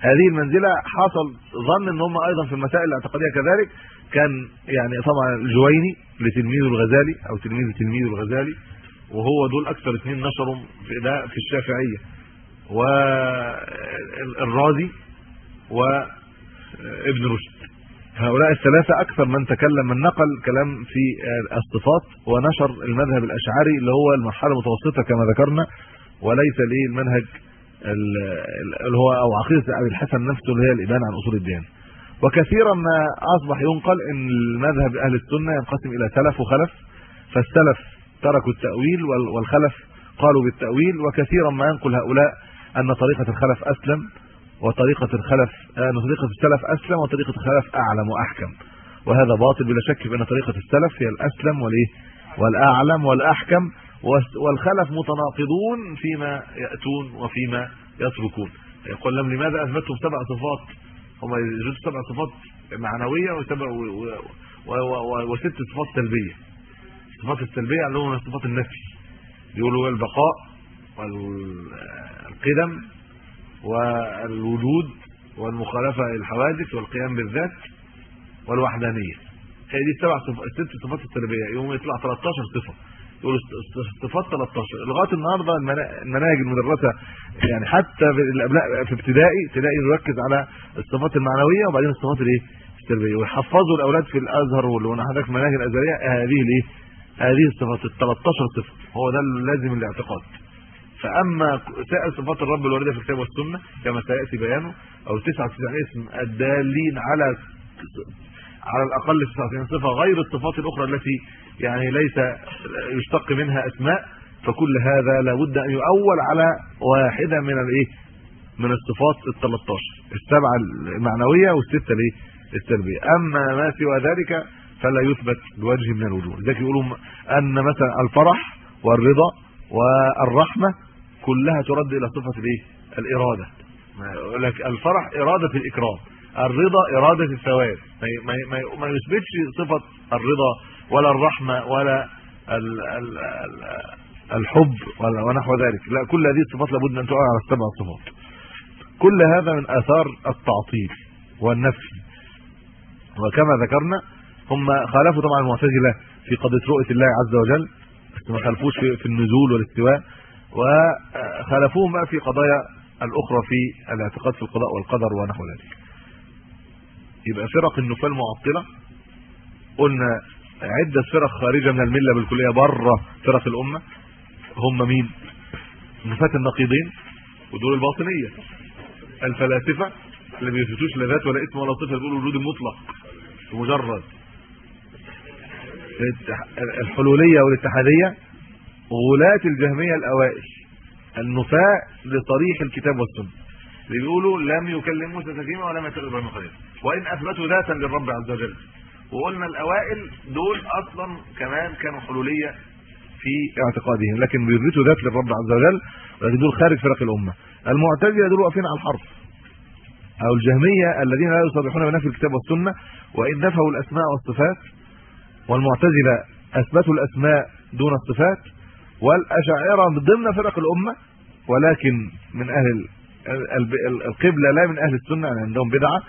هذه المنزلة حصل ظن إن هم أيضا في المسائل الاعتقادية كذلك. كان يعني طبعا الجويني لتلميذه الغزالي أو تلميذ تلميذه الغزالي وهو دول أكثر اثنين نشروا في ده في الشافعية. والرازي وابن رشد. هؤلاء الثلاثة أكثر من تكلم من نقل كلام في الصفات ونشر المذهب الأشعري اللي هو المرحلة المتوسطة كما ذكرنا وليس ليه المنهج اللي هو أو عقيدة أبي الحسن نفسه اللي هي الإبان عن أصول الدين. وكثيرا ما أصبح ينقل إن المذهب أهل السنة ينقسم إلى سلف وخلف فالسلف تركوا التأويل والخلف قالوا بالتأويل وكثيرا ما ينقل هؤلاء أن طريقة الخلف أسلم. وطريقة الخلف إن طريقة السلف أسلم وطريقة الخلف أعلم وأحكم. وهذا باطل بلا شك بأن طريقة السلف هي الأسلم والايه والأعلم والأحكم والخلف متناقضون فيما يأتون وفيما يتركون. يقول لهم لماذا أثبتتم سبع صفات؟ هم يجوز سبع صفات معنوية وسبع وست صفات سلبية. الصفات السلبية اللي هم صفات النفي. بيقولوا البقاء والقدم والوجود والمخالفة للحوادث والقيام بالذات والوحدانية. هي دي السبع صفات الست صفات السلبيه يوم يطلع 13 صفة. يقولوا الصفات 13 لغاية النهارده المناهج المدرسة يعني حتى في ابتدائي تلاقي يركز على الصفات المعنوية وبعدين الصفات الايه؟ السلبيه ويحفظوا الأولاد في الأزهر واللي حضرتك المناهج الأزهرية هذه الايه هذه الصفات ال 13 صفة. هو ده اللازم الاعتقاد. فأما سائر صفات الرب الوارده في الكتاب والسنة كما سيأتي بيانه أو 99 اسم الدالين على على الأقل 99 صفة غير الصفات الأخرى التي يعني ليس يشتق منها أسماء فكل هذا لابد أن يؤول على واحدة من الإيه؟ من الصفات ال13 السبعة المعنوية والستة الايه السلبيه أما ما سوى ذلك فلا يثبت بوجه من الوجوه. لذلك يقولوا أن مثلا الفرح والرضا والرحمة كلها ترد إلى صفة الايه الإرادة. لك الفرح إرادة الإكرام الرضا إرادة الثواب. ما ما يثبتش صفة الرضا ولا الرحمة ولا ال ال الحب ولا ونحو ذلك. لا كل هذه الصفات لابد أن تقع على السبع صفات. كل هذا من آثار التعطيل والنفي. وكما ذكرنا هم خالفوا طبعا المعتزلة في قضية رؤية الله عز وجل ما خالفوش في النزول والاستواء. وخالفوهم بقى في قضايا الأخرى في الاعتقاد في القضاء والقدر ونحو ذلك. يبقى فرق النفاة المعطله قلنا عدة فرق خارجة من الملة بالكلية بره فرق الأمة. هم مين؟ نفاة النقيضين ودول الباطنية. الفلاسفة اللي ما بيثبتوش لا ذات ولا اسم ولا صفة بيقولوا وجود مطلق مجرد الحلولية والاتحادية. غلاة الجهمية الأوائل النفاة لصريح الكتاب والسنة. اللي بيقولوا لم يكلم موسى تكليما ولم يتخذ إبراهيم خليلا. وإن أثبتوا ذاتا للرب عز وجل. وقلنا الأوائل دول أصلا كمان كانوا حلولية في اعتقادهم لكن بيثبتوا ذات للرب عز وجل ولكن دول خارج فرق الأمة. المعتزلة دول واقفين على الحرف. أو الجهمية الذين لا يصرحون بنفي الكتاب والسنة وإن نفوا الأسماء والصفات والمعتزلة أثبتوا الأسماء دون الصفات والأشاعرة ضمن فرق الأمة ولكن من أهل القبلة لا من أهل السنة يعني عندهم بدعة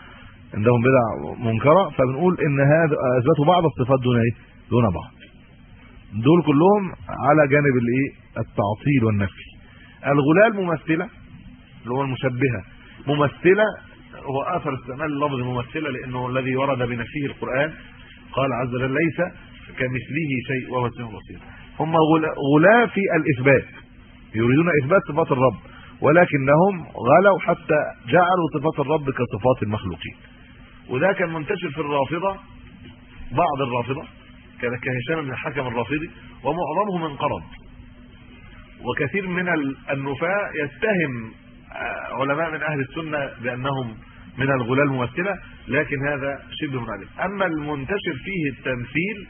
عندهم بدع منكرة فبنقول إن هذا أثبتوا بعض الصفات دون إيه؟ دون بعض. دول كلهم على جانب الإيه؟ التعطيل والنفي. الغلاة الممثله اللي هو المشبهة. ممثلة هو آثر استعمال اللفظ ممثلة لأنه الذي ورد بنفيه القرآن قال عز وجل ليس كمثله شيء وهو السميع البصير. هم غلاة في الإثبات. يريدون إثبات صفات الرب ولكنهم غلوا حتى جعلوا صفات الرب كصفات المخلوقين. وده كان منتشر في الرافضة بعض الرافضة كان كهشام بن الحكم الرافضي ومعظمهم انقرض. وكثير من النفاة يتهم علماء من أهل السنة بأنهم من الغلاة الممثلة لكن هذا شبه منعدم أما المنتشر فيه التمثيل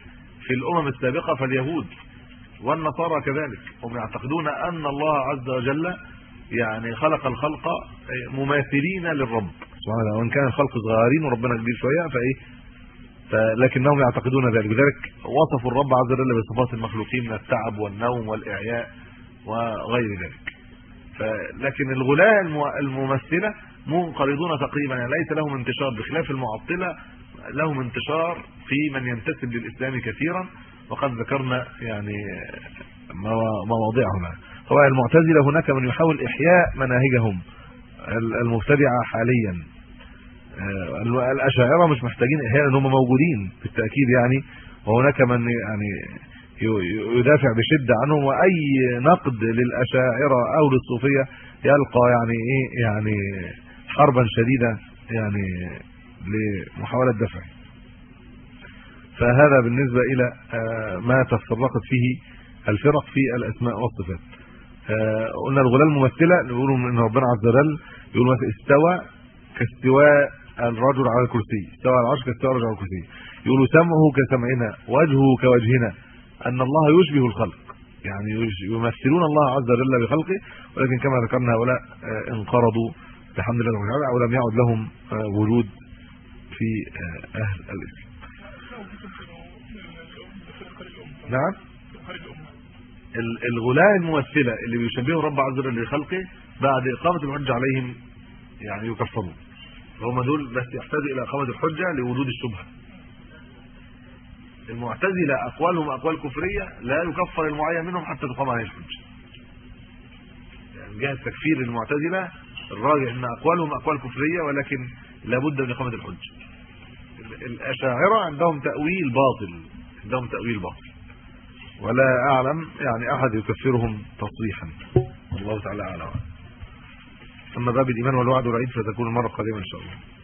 في الأمم السابقة فاليهود والنصارى كذلك. هم يعتقدون أن الله عز وجل يعني خلق الخلق مماثلين للرب. سبحانه وتعالى وإن كان الخلق صغيرين وربنا كبير شوية فإيه؟ فلكنهم يعتقدون ذلك. لذلك وصفوا الرب عز وجل بصفات المخلوقين من التعب والنوم والإعياء وغير ذلك. فلكن الغلاة الممثلة منقرضون تقريبا يعني ليس لهم انتشار بخلاف المعطلة لهم انتشار في من ينتسب للإسلام كثيرا. وقد ذكرنا يعني مواضعهما. سواء المعتزلة هناك من يحاول إحياء مناهجهم المبتدعة حاليا. الأشاعرة مش محتاجين إحياء ان هم موجودين بالتأكيد يعني. وهناك من يعني يدافع بشدة عنهم وأي نقد للأشاعرة أو للصوفية يلقى يعني إيه يعني حربا شديده يعني لمحاولة دفعه. فهذا بالنسبة إلى ما تفرقت فيه الفرق في الأسماء والصفات. قلنا الغلاة الممثله بيقولوا إن ربنا عز وجل يقول مثلا استوى كاستواء الرجل على الكرسي استوى العرش كاستواء الرجل على الكرسي. يقولوا سمعه كسمعنا وجهه كوجهنا. أن الله يشبه الخلق. يعني يمثلون الله عز وجل بخلقه ولكن كما ذكرنا هؤلاء انقرضوا بحمد الله تعالى ولم يعد لهم وجود في أهل الإسلام. نعم. الغلاة الممثلة اللي بيشبهوا رب عز وجل بخلقه بعد إقامة الحجة عليهم يعني يكفرون هم دول بس يحتاجوا إلى إقامة الحجة لوجود الشبهة. المعتزلة أقوالهم أقوال كفرية لا يكفر المعين منهم حتى تقام عليه الحجة. يعني جهة تكفير المعتزلة الراجح إن أقوالهم أقوال كفرية ولكن لابد من إقامة الحجة. الأشاعرة عندهم تأويل باطل. عندهم تأويل باطل. ولا أعلم يعني أحد يكفرهم تصريحا. الله تعالى أعلم. أما باب الإيمان والوعد والعيد فتكون المرة القادمة إن شاء الله.